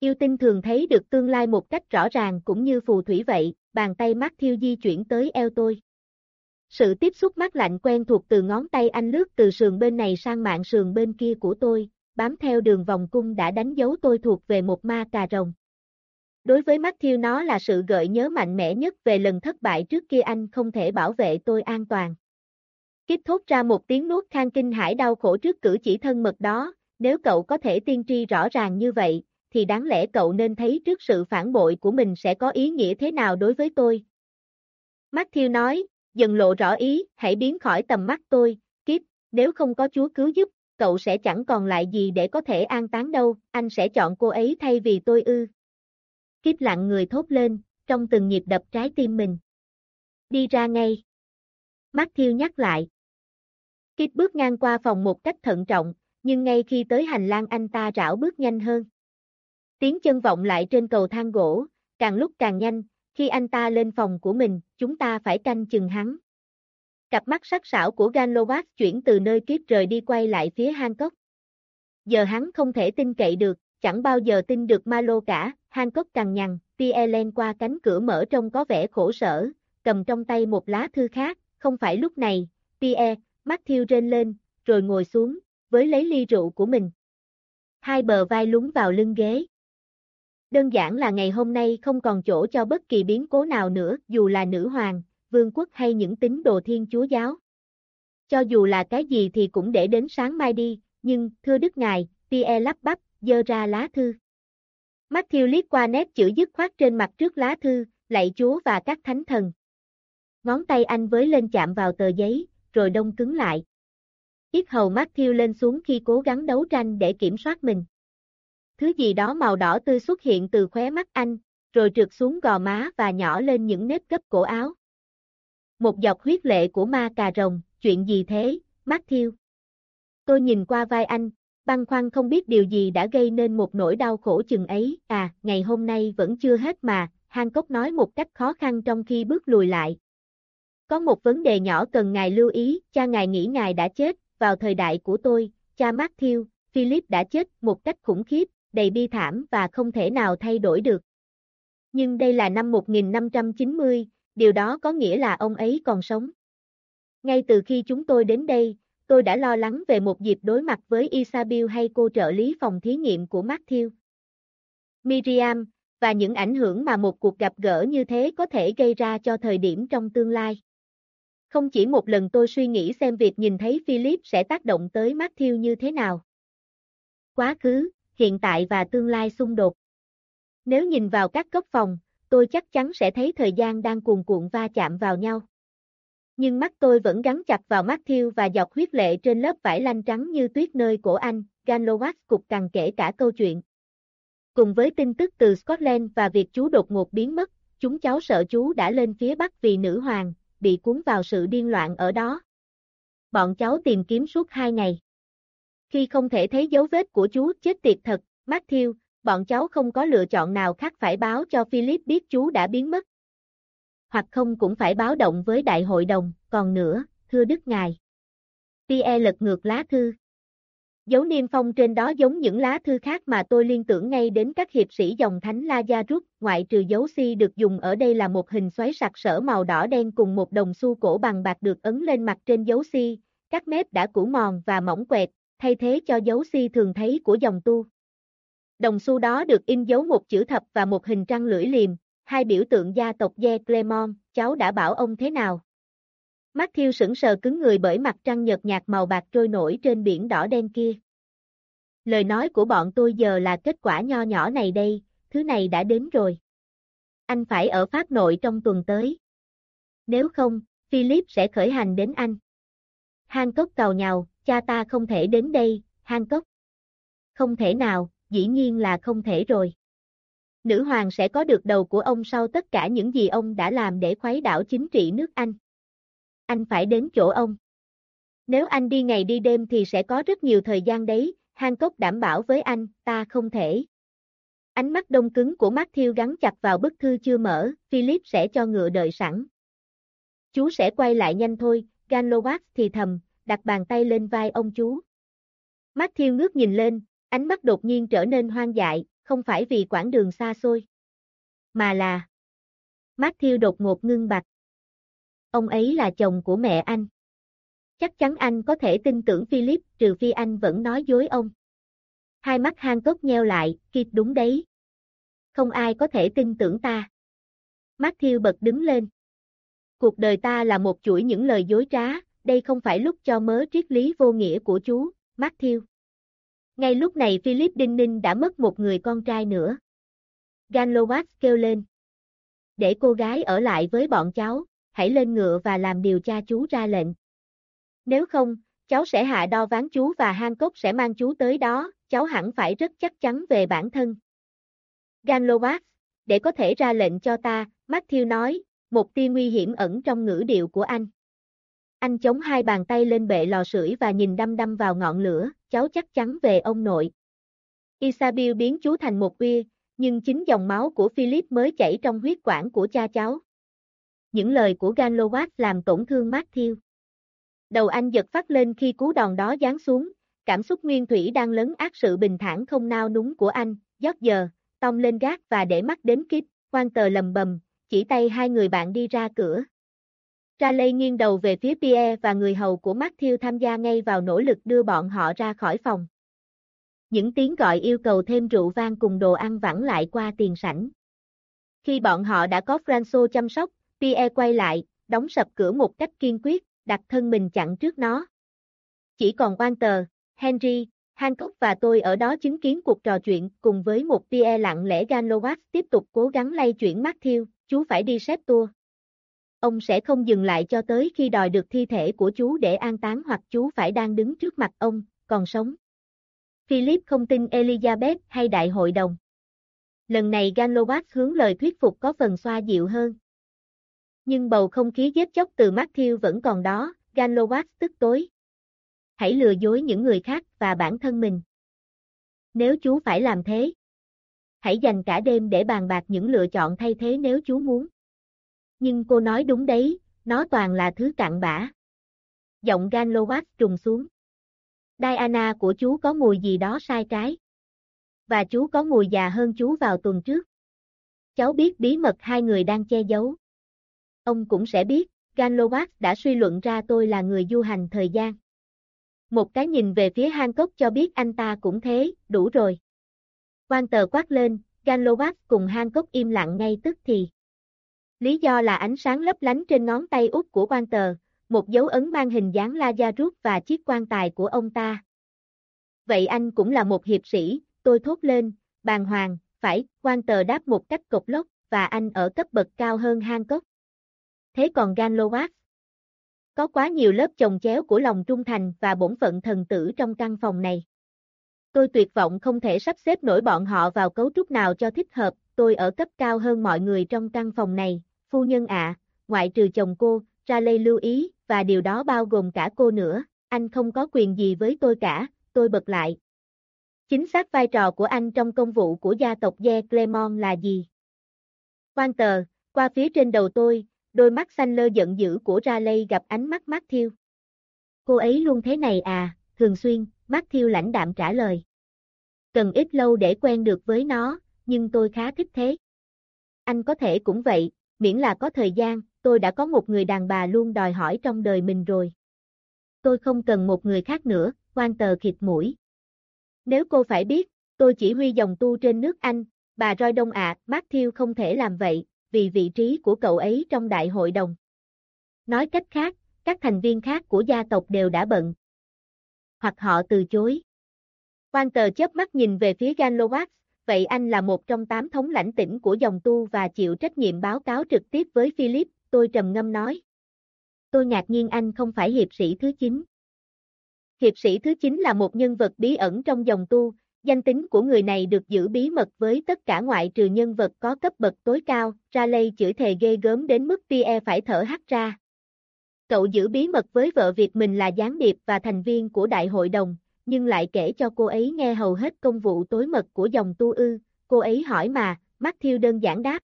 Yêu tinh thường thấy được tương lai một cách rõ ràng cũng như phù thủy vậy, bàn tay mắt thiêu di chuyển tới eo tôi. Sự tiếp xúc mát lạnh quen thuộc từ ngón tay anh lướt từ sườn bên này sang mạng sườn bên kia của tôi, bám theo đường vòng cung đã đánh dấu tôi thuộc về một ma cà rồng. Đối với mắt thiêu nó là sự gợi nhớ mạnh mẽ nhất về lần thất bại trước kia anh không thể bảo vệ tôi an toàn. Kích thốt ra một tiếng nuốt khang kinh hải đau khổ trước cử chỉ thân mật đó, nếu cậu có thể tiên tri rõ ràng như vậy, thì đáng lẽ cậu nên thấy trước sự phản bội của mình sẽ có ý nghĩa thế nào đối với tôi. Matthew nói, dần lộ rõ ý, hãy biến khỏi tầm mắt tôi, kiếp, nếu không có Chúa cứu giúp, cậu sẽ chẳng còn lại gì để có thể an táng đâu, anh sẽ chọn cô ấy thay vì tôi ư. Kiếp lặng người thốt lên, trong từng nhịp đập trái tim mình. Đi ra ngay. Matthew nhắc lại. Kip bước ngang qua phòng một cách thận trọng, nhưng ngay khi tới hành lang anh ta rảo bước nhanh hơn. Tiếng chân vọng lại trên cầu thang gỗ, càng lúc càng nhanh, khi anh ta lên phòng của mình, chúng ta phải canh chừng hắn. Cặp mắt sắc sảo của Ganlovac chuyển từ nơi kiếp rời đi quay lại phía Hancock. Giờ hắn không thể tin cậy được, chẳng bao giờ tin được Malo cả, Hancock cằn nhằn, Pielen qua cánh cửa mở trông có vẻ khổ sở, cầm trong tay một lá thư khác, không phải lúc này, Pierre, Matthew rên lên, rồi ngồi xuống, với lấy ly rượu của mình. Hai bờ vai lúng vào lưng ghế. Đơn giản là ngày hôm nay không còn chỗ cho bất kỳ biến cố nào nữa, dù là nữ hoàng, vương quốc hay những tín đồ thiên chúa giáo. Cho dù là cái gì thì cũng để đến sáng mai đi, nhưng, thưa Đức Ngài, Pierre lắp bắp, dơ ra lá thư. Matthew liếc qua nét chữ dứt khoát trên mặt trước lá thư, lạy Chúa và các thánh thần. Ngón tay anh với lên chạm vào tờ giấy, rồi đông cứng lại. Yết hầu Matthew lên xuống khi cố gắng đấu tranh để kiểm soát mình. Thứ gì đó màu đỏ tươi xuất hiện từ khóe mắt anh, rồi trượt xuống gò má và nhỏ lên những nếp gấp cổ áo. Một giọt huyết lệ của ma cà rồng, chuyện gì thế, Matthew? Tôi nhìn qua vai anh, băn khoăn không biết điều gì đã gây nên một nỗi đau khổ chừng ấy, à, ngày hôm nay vẫn chưa hết mà, Hancock nói một cách khó khăn trong khi bước lùi lại. Có một vấn đề nhỏ cần ngài lưu ý, cha ngài nghĩ ngài đã chết, vào thời đại của tôi, cha Matthew, Philip đã chết một cách khủng khiếp, đầy bi thảm và không thể nào thay đổi được. Nhưng đây là năm 1590, điều đó có nghĩa là ông ấy còn sống. Ngay từ khi chúng tôi đến đây, tôi đã lo lắng về một dịp đối mặt với Isabel hay cô trợ lý phòng thí nghiệm của Matthew. Miriam, và những ảnh hưởng mà một cuộc gặp gỡ như thế có thể gây ra cho thời điểm trong tương lai. Không chỉ một lần tôi suy nghĩ xem việc nhìn thấy Philip sẽ tác động tới Matthew như thế nào. Quá khứ, hiện tại và tương lai xung đột. Nếu nhìn vào các góc phòng, tôi chắc chắn sẽ thấy thời gian đang cuồn cuộn va chạm vào nhau. Nhưng mắt tôi vẫn gắn chặt vào Matthew và giọt huyết lệ trên lớp vải lanh trắng như tuyết nơi cổ anh, Ganlowax cục cằn kể cả câu chuyện. Cùng với tin tức từ Scotland và việc chú đột ngột biến mất, chúng cháu sợ chú đã lên phía bắc vì nữ hoàng, bị cuốn vào sự điên loạn ở đó. Bọn cháu tìm kiếm suốt hai ngày. Khi không thể thấy dấu vết của chú chết tiệt thật, Matthew, bọn cháu không có lựa chọn nào khác phải báo cho Philip biết chú đã biến mất. Hoặc không cũng phải báo động với đại hội đồng, còn nữa, thưa Đức Ngài. Pierre lật ngược lá thư. Dấu niêm phong trên đó giống những lá thư khác mà tôi liên tưởng ngay đến các hiệp sĩ dòng thánh La Gia Rút, ngoại trừ dấu si được dùng ở đây là một hình xoáy sặc sỡ màu đỏ đen cùng một đồng xu cổ bằng bạc được ấn lên mặt trên dấu si, các mép đã cũ mòn và mỏng quẹt, thay thế cho dấu si thường thấy của dòng tu. Đồng xu đó được in dấu một chữ thập và một hình trăng lưỡi liềm, hai biểu tượng gia tộc Ye Clemon, cháu đã bảo ông thế nào? Matthew sững sờ cứng người bởi mặt trăng nhợt nhạt màu bạc trôi nổi trên biển đỏ đen kia. Lời nói của bọn tôi giờ là kết quả nho nhỏ này đây, thứ này đã đến rồi. Anh phải ở Pháp nội trong tuần tới. Nếu không, Philip sẽ khởi hành đến anh. Hancock cào nhào, cha ta không thể đến đây, Hancock. Không thể nào, dĩ nhiên là không thể rồi. Nữ hoàng sẽ có được đầu của ông sau tất cả những gì ông đã làm để khuấy đảo chính trị nước Anh. Anh phải đến chỗ ông. Nếu anh đi ngày đi đêm thì sẽ có rất nhiều thời gian đấy, Hancock đảm bảo với anh, ta không thể. Ánh mắt đông cứng của Matthew gắn chặt vào bức thư chưa mở, Philip sẽ cho ngựa đợi sẵn. Chú sẽ quay lại nhanh thôi, Ganlowax thì thầm, đặt bàn tay lên vai ông chú. Matthew ngước nhìn lên, ánh mắt đột nhiên trở nên hoang dại, không phải vì quãng đường xa xôi, mà là Matthew đột ngột ngưng bạch. Ông ấy là chồng của mẹ anh. Chắc chắn anh có thể tin tưởng Philip, trừ phi anh vẫn nói dối ông. Hai mắt hang cốc nheo lại, Kịp đúng đấy. Không ai có thể tin tưởng ta. Matthew bật đứng lên. Cuộc đời ta là một chuỗi những lời dối trá, đây không phải lúc cho mớ triết lý vô nghĩa của chú, Matthew. Ngay lúc này Philip Đinh Ninh đã mất một người con trai nữa. Ganlowax kêu lên. Để cô gái ở lại với bọn cháu, hãy lên ngựa và làm điều cha chú ra lệnh. Nếu không, cháu sẽ hạ đo ván chú và hang cốc sẽ mang chú tới đó, cháu hẳn phải rất chắc chắn về bản thân. Ganlovac, để có thể ra lệnh cho ta, Matthew nói, một tia nguy hiểm ẩn trong ngữ điệu của anh. Anh chống hai bàn tay lên bệ lò sưởi và nhìn đăm đăm vào ngọn lửa, cháu chắc chắn về ông nội. Isabel biến chú thành một uy, nhưng chính dòng máu của Philip mới chảy trong huyết quản của cha cháu. Những lời của Ganlowatt làm tổn thương Matthew. Đầu anh giật phát lên khi cú đòn đó giáng xuống, cảm xúc nguyên thủy đang lấn át sự bình thản không nao núng của anh, giót giờ, tông lên gác và để mắt đến kíp, quan tờ lầm bầm, chỉ tay hai người bạn đi ra cửa. Raleigh nghiêng đầu về phía Pierre và người hầu của Matthew tham gia ngay vào nỗ lực đưa bọn họ ra khỏi phòng. Những tiếng gọi yêu cầu thêm rượu vang cùng đồ ăn vẳng lại qua tiền sảnh. Khi bọn họ đã có Franco chăm sóc, Pierre quay lại, đóng sập cửa một cách kiên quyết, đặt thân mình chặn trước nó. Chỉ còn Walter, Henry, Hancock và tôi ở đó chứng kiến cuộc trò chuyện cùng với một Pierre lặng lẽ Ganlowatt tiếp tục cố gắng lay chuyển Matthew, chú phải đi xếp tour. Ông sẽ không dừng lại cho tới khi đòi được thi thể của chú để an táng hoặc chú phải đang đứng trước mặt ông, còn sống. Philip không tin Elizabeth hay đại hội đồng. Lần này Ganlowatt hướng lời thuyết phục có phần xoa dịu hơn. Nhưng bầu không khí giết chóc từ Matthew vẫn còn đó, Ganlowatt tức tối. Hãy lừa dối những người khác và bản thân mình. Nếu chú phải làm thế, hãy dành cả đêm để bàn bạc những lựa chọn thay thế nếu chú muốn. Nhưng cô nói đúng đấy, nó toàn là thứ cặn bã. Giọng Ganlowatt trùng xuống. Diana của chú có mùi gì đó sai trái. Và chú có mùi già hơn chú vào tuần trước. Cháu biết bí mật hai người đang che giấu. Ông cũng sẽ biết, Ganlowatt đã suy luận ra tôi là người du hành thời gian. Một cái nhìn về phía Hancock cho biết anh ta cũng thế, đủ rồi. Quan tờ quát lên, Ganlowatt cùng Hancock im lặng ngay tức thì. Lý do là ánh sáng lấp lánh trên ngón tay út của quan tờ, một dấu ấn mang hình dáng La Jarrus và chiếc quan tài của ông ta. Vậy anh cũng là một hiệp sĩ, tôi thốt lên, bàng hoàng, phải, quan tờ đáp một cách cộc lốc, và anh ở cấp bậc cao hơn Hancock. Thế còn Ganlowatt? Có quá nhiều lớp chồng chéo của lòng trung thành và bổn phận thần tử trong căn phòng này. Tôi tuyệt vọng không thể sắp xếp nổi bọn họ vào cấu trúc nào cho thích hợp, tôi ở cấp cao hơn mọi người trong căn phòng này, phu nhân ạ, ngoại trừ chồng cô, ra lây lưu ý, và điều đó bao gồm cả cô nữa, anh không có quyền gì với tôi cả, tôi bật lại. Chính xác vai trò của anh trong công vụ của gia tộc Ye Clemon là gì? Quan tờ, qua phía trên đầu tôi, đôi mắt xanh lơ giận dữ của Raleigh gặp ánh mắt Matthew. Cô ấy luôn thế này à, thường xuyên, Matthew lãnh đạm trả lời. Cần ít lâu để quen được với nó, nhưng tôi khá thích thế. Anh có thể cũng vậy, miễn là có thời gian, tôi đã có một người đàn bà luôn đòi hỏi trong đời mình rồi. Tôi không cần một người khác nữa, quan tờ khịt mũi. Nếu cô phải biết, tôi chỉ huy dòng tu trên nước Anh, bà Roy Đông ạ, à, Matthew không thể làm vậy, vì vị trí của cậu ấy trong đại hội đồng. Nói cách khác, các thành viên khác của gia tộc đều đã bận. Hoặc họ từ chối. Quan tờ chớp mắt nhìn về phía Ganlowax, vậy anh là một trong tám thống lãnh tỉnh của dòng tu và chịu trách nhiệm báo cáo trực tiếp với Philip, tôi trầm ngâm nói. Tôi ngạc nhiên anh không phải hiệp sĩ thứ 9. Hiệp sĩ thứ 9 là một nhân vật bí ẩn trong dòng tu, danh tính của người này được giữ bí mật với tất cả ngoại trừ nhân vật có cấp bậc tối cao, ra lây chửi thề ghê gớm đến mức Pierre phải thở hắt ra. Cậu giữ bí mật với vợ việc mình là gián điệp và thành viên của đại hội đồng, nhưng lại kể cho cô ấy nghe hầu hết công vụ tối mật của dòng tu ư, cô ấy hỏi mà, Matthew đơn giản đáp.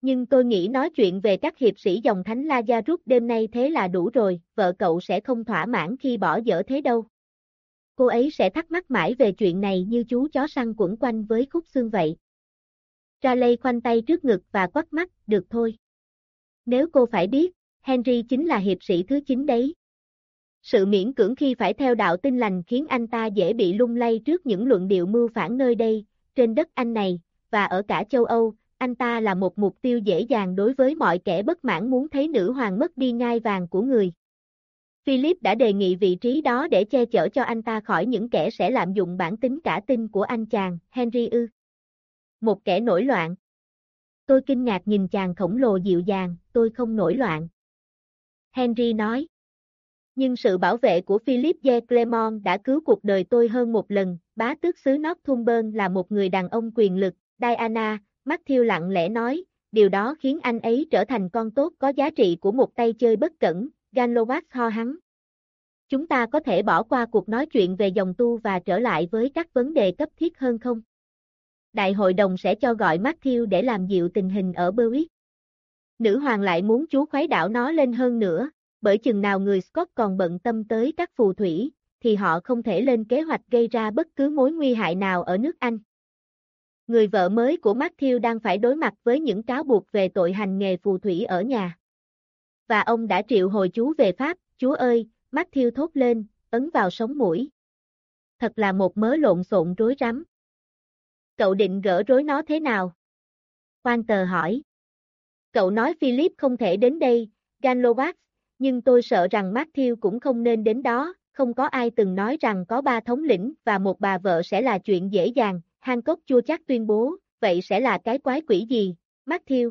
Nhưng tôi nghĩ nói chuyện về các hiệp sĩ dòng thánh La Gia rút đêm nay thế là đủ rồi, vợ cậu sẽ không thỏa mãn khi bỏ dở thế đâu. Cô ấy sẽ thắc mắc mãi về chuyện này như chú chó săn quẩn quanh với khúc xương vậy. Raleigh khoanh tay trước ngực và quắt mắt, được thôi. Nếu cô phải biết, Henry chính là hiệp sĩ thứ 9 đấy. Sự miễn cưỡng khi phải theo đạo tinh lành khiến anh ta dễ bị lung lay trước những luận điệu mưu phản nơi đây, trên đất Anh này, và ở cả châu Âu, anh ta là một mục tiêu dễ dàng đối với mọi kẻ bất mãn muốn thấy nữ hoàng mất đi ngai vàng của người. Philip đã đề nghị vị trí đó để che chở cho anh ta khỏi những kẻ sẽ lạm dụng bản tính cả tin của anh chàng, Henry ư. Một kẻ nổi loạn. Tôi kinh ngạc nhìn chàng khổng lồ dịu dàng, tôi không nổi loạn. Henry nói. Nhưng sự bảo vệ của Philip de Clermont đã cứu cuộc đời tôi hơn một lần, bá tước xứ Northumberland là một người đàn ông quyền lực, Diana, Matthew lặng lẽ nói, điều đó khiến anh ấy trở thành con tốt có giá trị của một tay chơi bất cẩn, Ganlovac ho hắn. Chúng ta có thể bỏ qua cuộc nói chuyện về dòng tu và trở lại với các vấn đề cấp thiết hơn không? Đại hội đồng sẽ cho gọi Matthew để làm dịu tình hình ở Berwick. Nữ hoàng lại muốn chú khuấy đảo nó lên hơn nữa, bởi chừng nào người Scott còn bận tâm tới các phù thủy, thì họ không thể lên kế hoạch gây ra bất cứ mối nguy hại nào ở nước Anh. Người vợ mới của Matthew đang phải đối mặt với những cáo buộc về tội hành nghề phù thủy ở nhà. Và ông đã triệu hồi chú về Pháp, chúa ơi, Matthew thốt lên, ấn vào sống mũi. Thật là một mớ lộn xộn rối rắm. Cậu định gỡ rối nó thế nào? Quan tờ hỏi. Cậu nói Philip không thể đến đây, Ganlovac, nhưng tôi sợ rằng Matthew cũng không nên đến đó, không có ai từng nói rằng có ba thống lĩnh và một bà vợ sẽ là chuyện dễ dàng, Hancock chua chắc tuyên bố, vậy sẽ là cái quái quỷ gì, Matthew?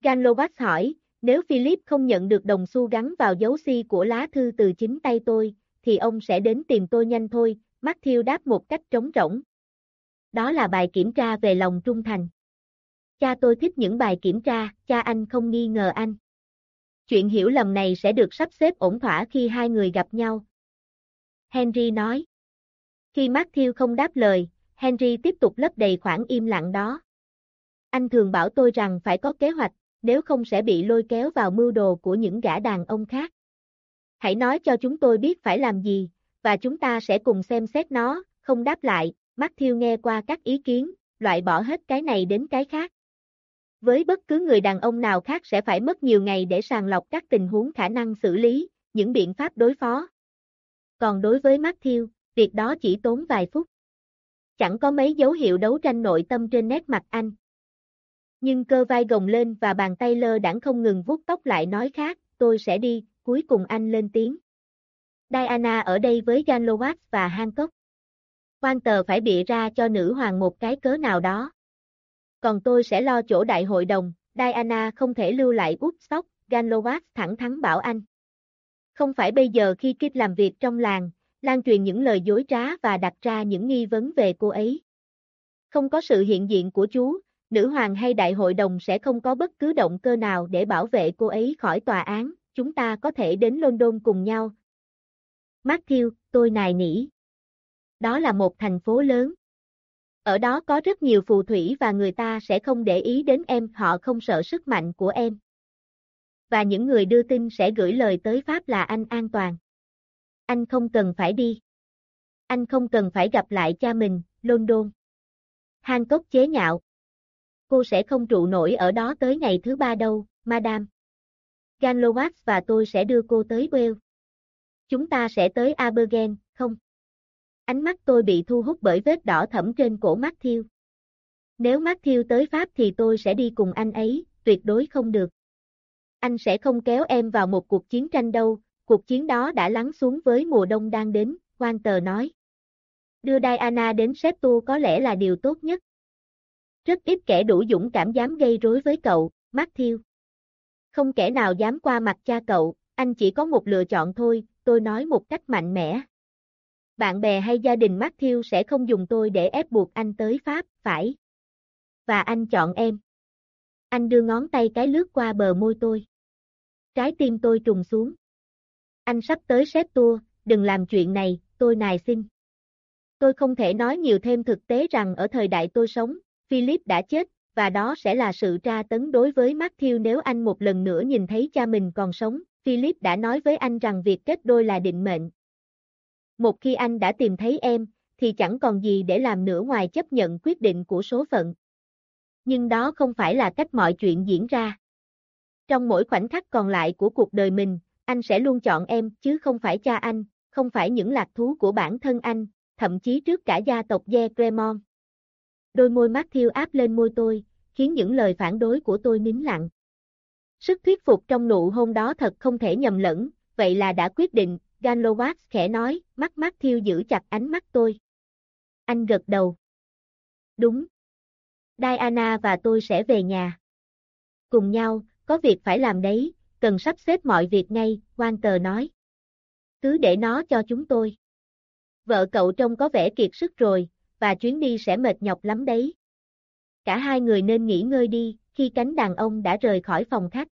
Ganlovac hỏi, nếu Philip không nhận được đồng xu gắn vào dấu si của lá thư từ chính tay tôi, thì ông sẽ đến tìm tôi nhanh thôi, Matthew đáp một cách trống rỗng. Đó là bài kiểm tra về lòng trung thành. Cha tôi thích những bài kiểm tra, cha anh không nghi ngờ anh. Chuyện hiểu lầm này sẽ được sắp xếp ổn thỏa khi hai người gặp nhau. Henry nói. Khi Matthew không đáp lời, Henry tiếp tục lấp đầy khoảng im lặng đó. Anh thường bảo tôi rằng phải có kế hoạch, nếu không sẽ bị lôi kéo vào mưu đồ của những gã đàn ông khác. Hãy nói cho chúng tôi biết phải làm gì, và chúng ta sẽ cùng xem xét nó, không đáp lại, Matthew nghe qua các ý kiến, loại bỏ hết cái này đến cái khác. Với bất cứ người đàn ông nào khác sẽ phải mất nhiều ngày để sàng lọc các tình huống khả năng xử lý, những biện pháp đối phó. Còn đối với Matthew, việc đó chỉ tốn vài phút. Chẳng có mấy dấu hiệu đấu tranh nội tâm trên nét mặt anh. Nhưng cơ vai gồng lên và bàn tay lơ đãng không ngừng vuốt tóc lại nói khác, tôi sẽ đi, cuối cùng anh lên tiếng. Diana ở đây với Ganlowatt và Hancock. Quan tờ phải bịa ra cho nữ hoàng một cái cớ nào đó. Còn tôi sẽ lo chỗ đại hội đồng, Diana không thể lưu lại út sóc, Ganlowatt thẳng thắn bảo anh. Không phải bây giờ khi Kit làm việc trong làng, lan truyền những lời dối trá và đặt ra những nghi vấn về cô ấy. Không có sự hiện diện của chú, nữ hoàng hay đại hội đồng sẽ không có bất cứ động cơ nào để bảo vệ cô ấy khỏi tòa án, chúng ta có thể đến London cùng nhau. Matthew, tôi nài nỉ. Đó là một thành phố lớn. Ở đó có rất nhiều phù thủy và người ta sẽ không để ý đến em, họ không sợ sức mạnh của em. Và những người đưa tin sẽ gửi lời tới Pháp là anh an toàn. Anh không cần phải đi. Anh không cần phải gặp lại cha mình, London. Hancock chế nhạo. Cô sẽ không trụ nổi ở đó tới ngày thứ ba đâu, Madame. Ganlowax và tôi sẽ đưa cô tới Wales. Chúng ta sẽ tới Abergen, không? Ánh mắt tôi bị thu hút bởi vết đỏ thẫm trên cổ Matthew. Nếu Matthew tới Pháp thì tôi sẽ đi cùng anh ấy, tuyệt đối không được. Anh sẽ không kéo em vào một cuộc chiến tranh đâu, cuộc chiến đó đã lắng xuống với mùa đông đang đến, quan tờ nói. Đưa Diana đến Septu có lẽ là điều tốt nhất. Rất ít kẻ đủ dũng cảm dám gây rối với cậu, Matthew. Không kẻ nào dám qua mặt cha cậu, anh chỉ có một lựa chọn thôi, tôi nói một cách mạnh mẽ. Bạn bè hay gia đình Matthew sẽ không dùng tôi để ép buộc anh tới Pháp, phải? Và anh chọn em. Anh đưa ngón tay cái lướt qua bờ môi tôi. Trái tim tôi trùng xuống. Anh sắp tới xếp tour, đừng làm chuyện này, tôi nài xin. Tôi không thể nói nhiều thêm thực tế rằng ở thời đại tôi sống, Philip đã chết, và đó sẽ là sự tra tấn đối với Matthew nếu anh một lần nữa nhìn thấy cha mình còn sống. Philip đã nói với anh rằng việc kết đôi là định mệnh. Một khi anh đã tìm thấy em, thì chẳng còn gì để làm nữa ngoài chấp nhận quyết định của số phận. Nhưng đó không phải là cách mọi chuyện diễn ra. Trong mỗi khoảnh khắc còn lại của cuộc đời mình, anh sẽ luôn chọn em chứ không phải cha anh, không phải những lạc thú của bản thân anh, thậm chí trước cả gia tộc Ye Cremon. Đôi môi Matthew áp lên môi tôi, khiến những lời phản đối của tôi nín lặng. Sức thuyết phục trong nụ hôn đó thật không thể nhầm lẫn, vậy là đã quyết định, Ganlowax khẽ nói, mắt mắt thiêu giữ chặt ánh mắt tôi. Anh gật đầu. Đúng. Diana và tôi sẽ về nhà. Cùng nhau, có việc phải làm đấy, cần sắp xếp mọi việc ngay, Walter nói. Cứ để nó cho chúng tôi. Vợ cậu trông có vẻ kiệt sức rồi, và chuyến đi sẽ mệt nhọc lắm đấy. Cả hai người nên nghỉ ngơi đi, khi cánh đàn ông đã rời khỏi phòng khách.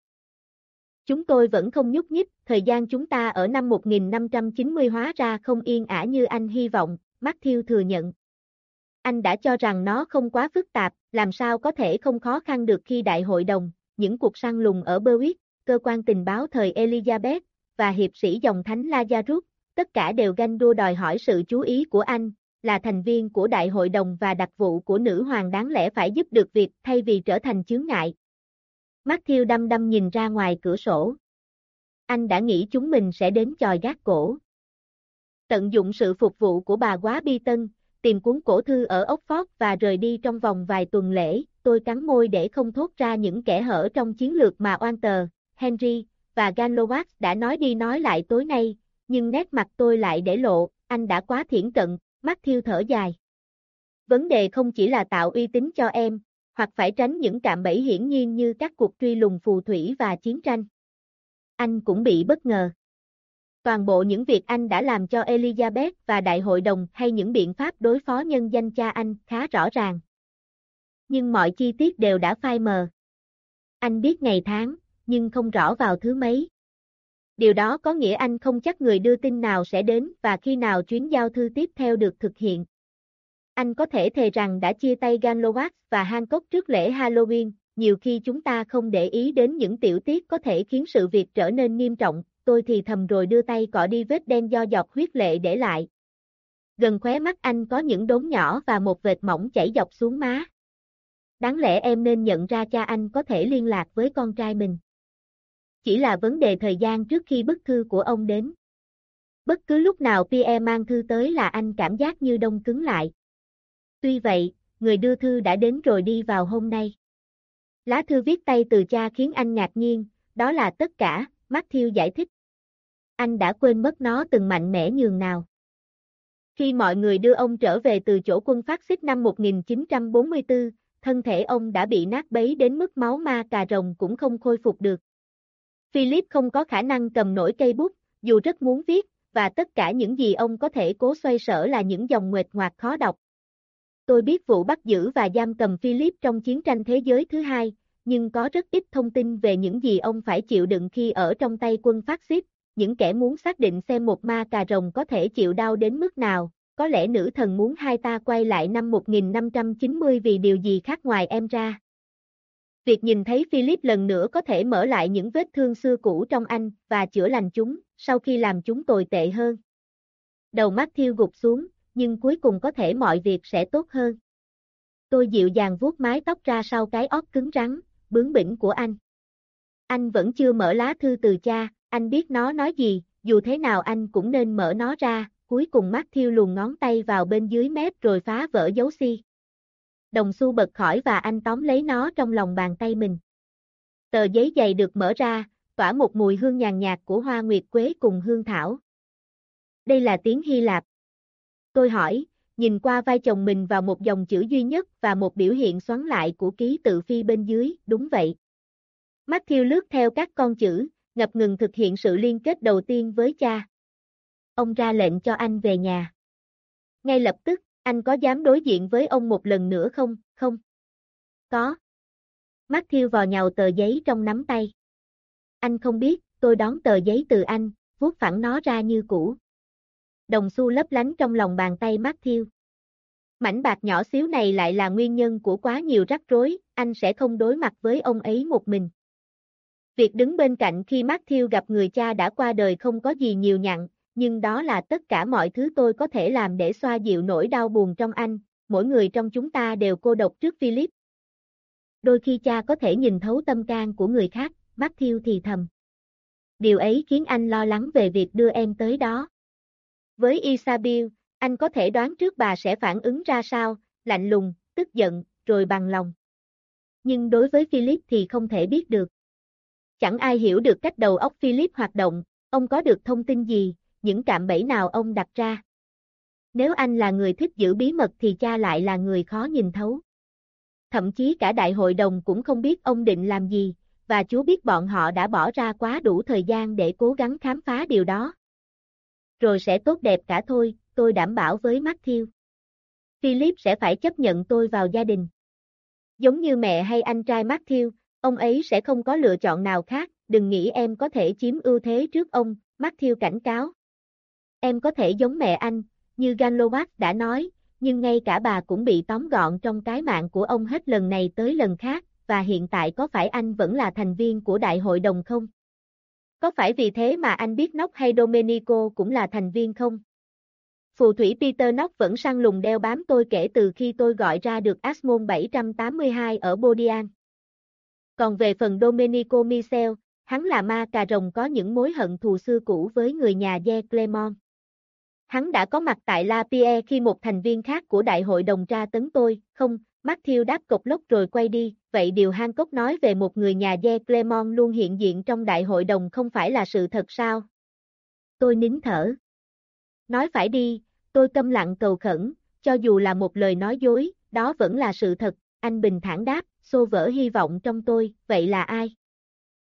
Chúng tôi vẫn không nhúc nhích, thời gian chúng ta ở năm 1590 hóa ra không yên ả như anh hy vọng, Matthew thừa nhận. Anh đã cho rằng nó không quá phức tạp, làm sao có thể không khó khăn được khi đại hội đồng, những cuộc săn lùng ở Berwick, cơ quan tình báo thời Elizabeth, và hiệp sĩ dòng thánh Lazarus, tất cả đều ganh đua đòi hỏi sự chú ý của anh, là thành viên của đại hội đồng và đặc vụ của nữ hoàng đáng lẽ phải giúp được việc thay vì trở thành chướng ngại. Matthew đăm đăm nhìn ra ngoài cửa sổ. Anh đã nghĩ chúng mình sẽ đến chòi gác cổ. Tận dụng sự phục vụ của bà quá bi tân, tìm cuốn cổ thư ở Oxford và rời đi trong vòng vài tuần lễ, tôi cắn môi để không thốt ra những kẻ hở trong chiến lược mà oan tờ, Henry, và Ganlowax đã nói đi nói lại tối nay, nhưng nét mặt tôi lại để lộ, anh đã quá thiển cận, mắt thiêu thở dài. Vấn đề không chỉ là tạo uy tín cho em, hoặc phải tránh những cạm bẫy hiển nhiên như các cuộc truy lùng phù thủy và chiến tranh. Anh cũng bị bất ngờ. Toàn bộ những việc anh đã làm cho Elizabeth và đại hội đồng hay những biện pháp đối phó nhân danh cha anh khá rõ ràng. Nhưng mọi chi tiết đều đã phai mờ. Anh biết ngày tháng, nhưng không rõ vào thứ mấy. Điều đó có nghĩa anh không chắc người đưa tin nào sẽ đến và khi nào chuyến giao thư tiếp theo được thực hiện. Anh có thể thề rằng đã chia tay Ganlovac và Hancock trước lễ Halloween, nhiều khi chúng ta không để ý đến những tiểu tiết có thể khiến sự việc trở nên nghiêm trọng, tôi thì thầm rồi đưa tay cọ đi vết đen do giọt huyết lệ để lại. Gần khóe mắt anh có những đốm nhỏ và một vệt mỏng chảy dọc xuống má. Đáng lẽ em nên nhận ra cha anh có thể liên lạc với con trai mình chỉ là vấn đề thời gian trước khi bức thư của ông đến. Bất cứ lúc nào Pierre mang thư tới là anh cảm giác như đông cứng lại. Tuy vậy, người đưa thư đã đến rồi đi vào hôm nay. Lá thư viết tay từ cha khiến anh ngạc nhiên, đó là tất cả, Matthew giải thích. Anh đã quên mất nó từng mạnh mẽ nhường nào. Khi mọi người đưa ông trở về từ chỗ quân phát xít năm 1944, thân thể ông đã bị nát bấy đến mức máu ma cà rồng cũng không khôi phục được. Philip không có khả năng cầm nổi cây bút, dù rất muốn viết, và tất cả những gì ông có thể cố xoay sở là những dòng nguệt ngoạc khó đọc. Tôi biết vụ bắt giữ và giam cầm Philip trong chiến tranh thế giới thứ hai, nhưng có rất ít thông tin về những gì ông phải chịu đựng khi ở trong tay quân phát xít, những kẻ muốn xác định xem một ma cà rồng có thể chịu đau đến mức nào, có lẽ nữ thần muốn hai ta quay lại năm 1590 vì điều gì khác ngoài em ra. Việc nhìn thấy Philip lần nữa có thể mở lại những vết thương xưa cũ trong anh và chữa lành chúng, sau khi làm chúng tồi tệ hơn. Đầu mắt thiêu gục xuống, nhưng cuối cùng có thể mọi việc sẽ tốt hơn. Tôi dịu dàng vuốt mái tóc ra sau cái ót cứng rắn, bướng bỉnh của anh. Anh vẫn chưa mở lá thư từ cha, anh biết nó nói gì, dù thế nào anh cũng nên mở nó ra, cuối cùng mắt thiêu luồn ngón tay vào bên dưới mép rồi phá vỡ dấu si đồng xu bật khỏi và anh tóm lấy nó trong lòng bàn tay mình. Tờ giấy dày được mở ra, tỏa một mùi hương nhàn nhạt của hoa nguyệt quế cùng hương thảo. Đây là tiếng Hy Lạp. Tôi hỏi, nhìn qua vai chồng mình vào một dòng chữ duy nhất và một biểu hiện xoắn lại của ký tự phi bên dưới, đúng vậy. Matthew lướt theo các con chữ, ngập ngừng thực hiện sự liên kết đầu tiên với cha. Ông ra lệnh cho anh về nhà. Ngay lập tức, anh có dám đối diện với ông một lần nữa không, không? Có. Matthew vò nhào tờ giấy trong nắm tay. Anh không biết, tôi đón tờ giấy từ anh, vuốt phẳng nó ra như cũ. Đồng xu lấp lánh trong lòng bàn tay Matthew. Mảnh bạc nhỏ xíu này lại là nguyên nhân của quá nhiều rắc rối, anh sẽ không đối mặt với ông ấy một mình. Việc đứng bên cạnh khi Matthew gặp người cha đã qua đời không có gì nhiều nhặn, nhưng đó là tất cả mọi thứ tôi có thể làm để xoa dịu nỗi đau buồn trong anh, mỗi người trong chúng ta đều cô độc trước Philip. Đôi khi cha có thể nhìn thấu tâm can của người khác, Matthew thì thầm. Điều ấy khiến anh lo lắng về việc đưa em tới đó. Với Isabel, anh có thể đoán trước bà sẽ phản ứng ra sao, lạnh lùng, tức giận, rồi bằng lòng. Nhưng đối với Philip thì không thể biết được. Chẳng ai hiểu được cách đầu óc Philip hoạt động, Ông có được thông tin gì, những cạm bẫy nào ông đặt ra? Nếu anh là người thích giữ bí mật thì cha lại là người khó nhìn thấu. Thậm chí cả đại hội đồng cũng không biết ông định làm gì, và chú biết bọn họ đã bỏ ra quá đủ thời gian để cố gắng khám phá điều đó. Rồi sẽ tốt đẹp cả thôi, tôi đảm bảo với Matthew. Philip sẽ phải chấp nhận tôi vào gia đình. Giống như mẹ hay anh trai Matthew, ông ấy sẽ không có lựa chọn nào khác, đừng nghĩ em có thể chiếm ưu thế trước ông, Matthew cảnh cáo. Em có thể giống mẹ anh, như Ganlovac đã nói, nhưng ngay cả bà cũng bị tóm gọn trong cái mạng của ông hết lần này tới lần khác, và hiện tại có phải anh vẫn là thành viên của đại hội đồng không? Có phải vì thế mà anh biết Nóc hay Domenico cũng là thành viên không? Phù thủy Peter Nóc vẫn săn lùng đeo bám tôi kể từ khi tôi gọi ra được Asmon 782 ở Bodian. Còn về phần Domenico Michel, hắn là ma cà rồng có những mối hận thù xưa cũ với người nhà De Clermont. Hắn đã có mặt tại La Pierre khi một thành viên khác của đại hội đồng tra tấn tôi, không, Matthew đáp cục lốc rồi quay đi, vậy điều Hancock nói về một người nhà De Clermont luôn hiện diện trong đại hội đồng không phải là sự thật sao? Tôi nín thở. Nói phải đi, tôi câm lặng cầu khẩn, cho dù là một lời nói dối, đó vẫn là sự thật, anh bình thản đáp, xô vỡ hy vọng trong tôi, vậy là ai?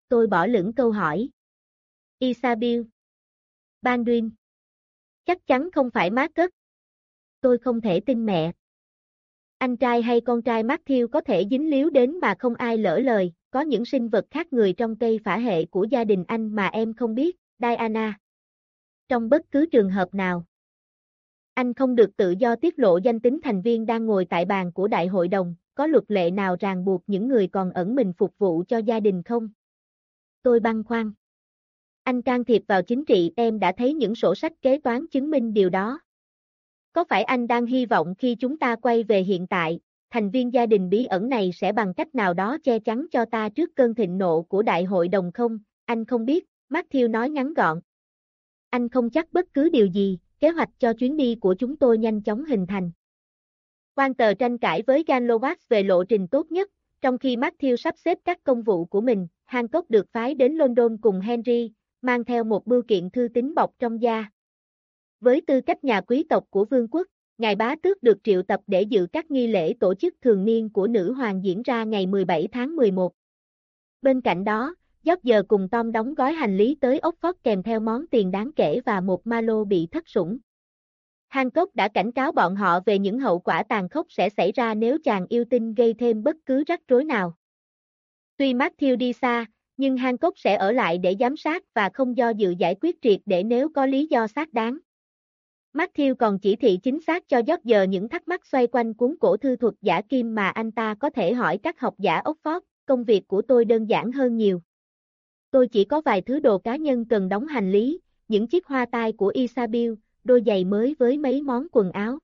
Tôi bỏ lửng câu hỏi. Isabel. Baldwin. Chắc chắn không phải má cất. Tôi không thể tin mẹ. Anh trai hay con trai Matthew có thể dính líu đến mà không ai lỡ lời, có những sinh vật khác người trong cây phả hệ của gia đình anh mà em không biết, Diana. Trong bất cứ trường hợp nào. Anh không được tự do tiết lộ danh tính thành viên đang ngồi tại bàn của đại hội đồng, có luật lệ nào ràng buộc những người còn ẩn mình phục vụ cho gia đình không? Tôi băn khoăn. Anh can thiệp vào chính trị em đã thấy những sổ sách kế toán chứng minh điều đó. Có phải anh đang hy vọng khi chúng ta quay về hiện tại, thành viên gia đình bí ẩn này sẽ bằng cách nào đó che chắn cho ta trước cơn thịnh nộ của đại hội đồng không? Anh không biết, Matthew nói ngắn gọn. Anh không chắc bất cứ điều gì, kế hoạch cho chuyến đi của chúng tôi nhanh chóng hình thành. Quan tờ tranh cãi với Ganlovac về lộ trình tốt nhất, trong khi Matthew sắp xếp các công vụ của mình, Hancock được phái đến London cùng Henry, mang theo một bưu kiện thư tín bọc trong da. Với tư cách nhà quý tộc của vương quốc, Ngài Bá Tước được triệu tập để dự các nghi lễ tổ chức thường niên của nữ hoàng diễn ra ngày 17 tháng 11. Bên cạnh đó, Giót giờ cùng Tom đóng gói hành lý tới ốc phót kèm theo món tiền đáng kể và một ma lô bị thất sủng. Hancock đã cảnh cáo bọn họ về những hậu quả tàn khốc sẽ xảy ra nếu chàng yêu tinh gây thêm bất cứ rắc rối nào. Tuy Matthew đi xa, nhưng Hancock sẽ ở lại để giám sát và không do dự giải quyết triệt để nếu có lý do xác đáng. Matthew còn chỉ thị chính xác cho giót giờ những thắc mắc xoay quanh cuốn cổ thư thuật giả kim mà anh ta có thể hỏi các học giả Oxford, công việc của tôi đơn giản hơn nhiều. Tôi chỉ có vài thứ đồ cá nhân cần đóng hành lý, những chiếc hoa tai của Isabel, đôi giày mới với mấy món quần áo.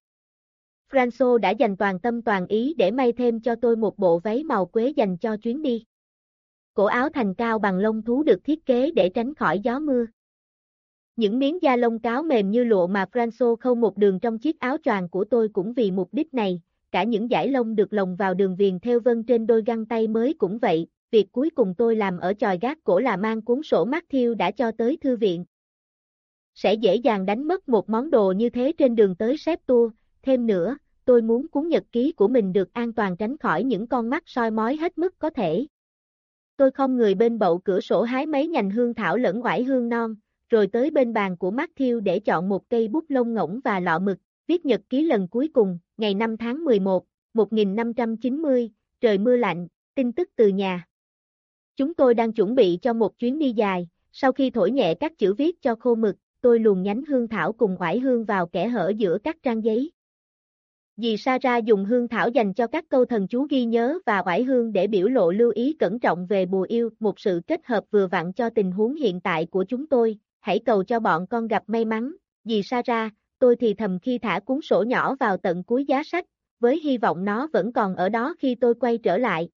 Franco đã dành toàn tâm toàn ý để may thêm cho tôi một bộ váy màu quế dành cho chuyến đi. Cổ áo thành cao bằng lông thú được thiết kế để tránh khỏi gió mưa. Những miếng da lông cáo mềm như lụa mà Franco khâu một đường trong chiếc áo choàng của tôi cũng vì mục đích này, cả những dải lông được lồng vào đường viền theo vân trên đôi găng tay mới cũng vậy, việc cuối cùng tôi làm ở tròi gác cổ là mang cuốn sổ Matthew đã cho tới thư viện. Sẽ dễ dàng đánh mất một món đồ như thế trên đường tới xếp tour, thêm nữa, tôi muốn cuốn nhật ký của mình được an toàn tránh khỏi những con mắt soi mói hết mức có thể. Tôi không người bên bậu cửa sổ hái mấy nhành hương thảo lẫn ngoải hương non, rồi tới bên bàn của Matthew để chọn một cây bút lông ngỗng và lọ mực, viết nhật ký lần cuối cùng, ngày 5 tháng 11, 1590, trời mưa lạnh, tin tức từ nhà. Chúng tôi đang chuẩn bị cho một chuyến đi dài, sau khi thổi nhẹ các chữ viết cho khô mực, tôi luồn nhánh hương thảo cùng oải hương vào kẻ hở giữa các trang giấy. Dì Sara dùng hương thảo dành cho các câu thần chú ghi nhớ và oải hương để biểu lộ lưu ý cẩn trọng về bùa yêu, một sự kết hợp vừa vặn cho tình huống hiện tại của chúng tôi, hãy cầu cho bọn con gặp may mắn, dì Sara, tôi thì thầm khi thả cuốn sổ nhỏ vào tận cuối giá sách, với hy vọng nó vẫn còn ở đó khi tôi quay trở lại,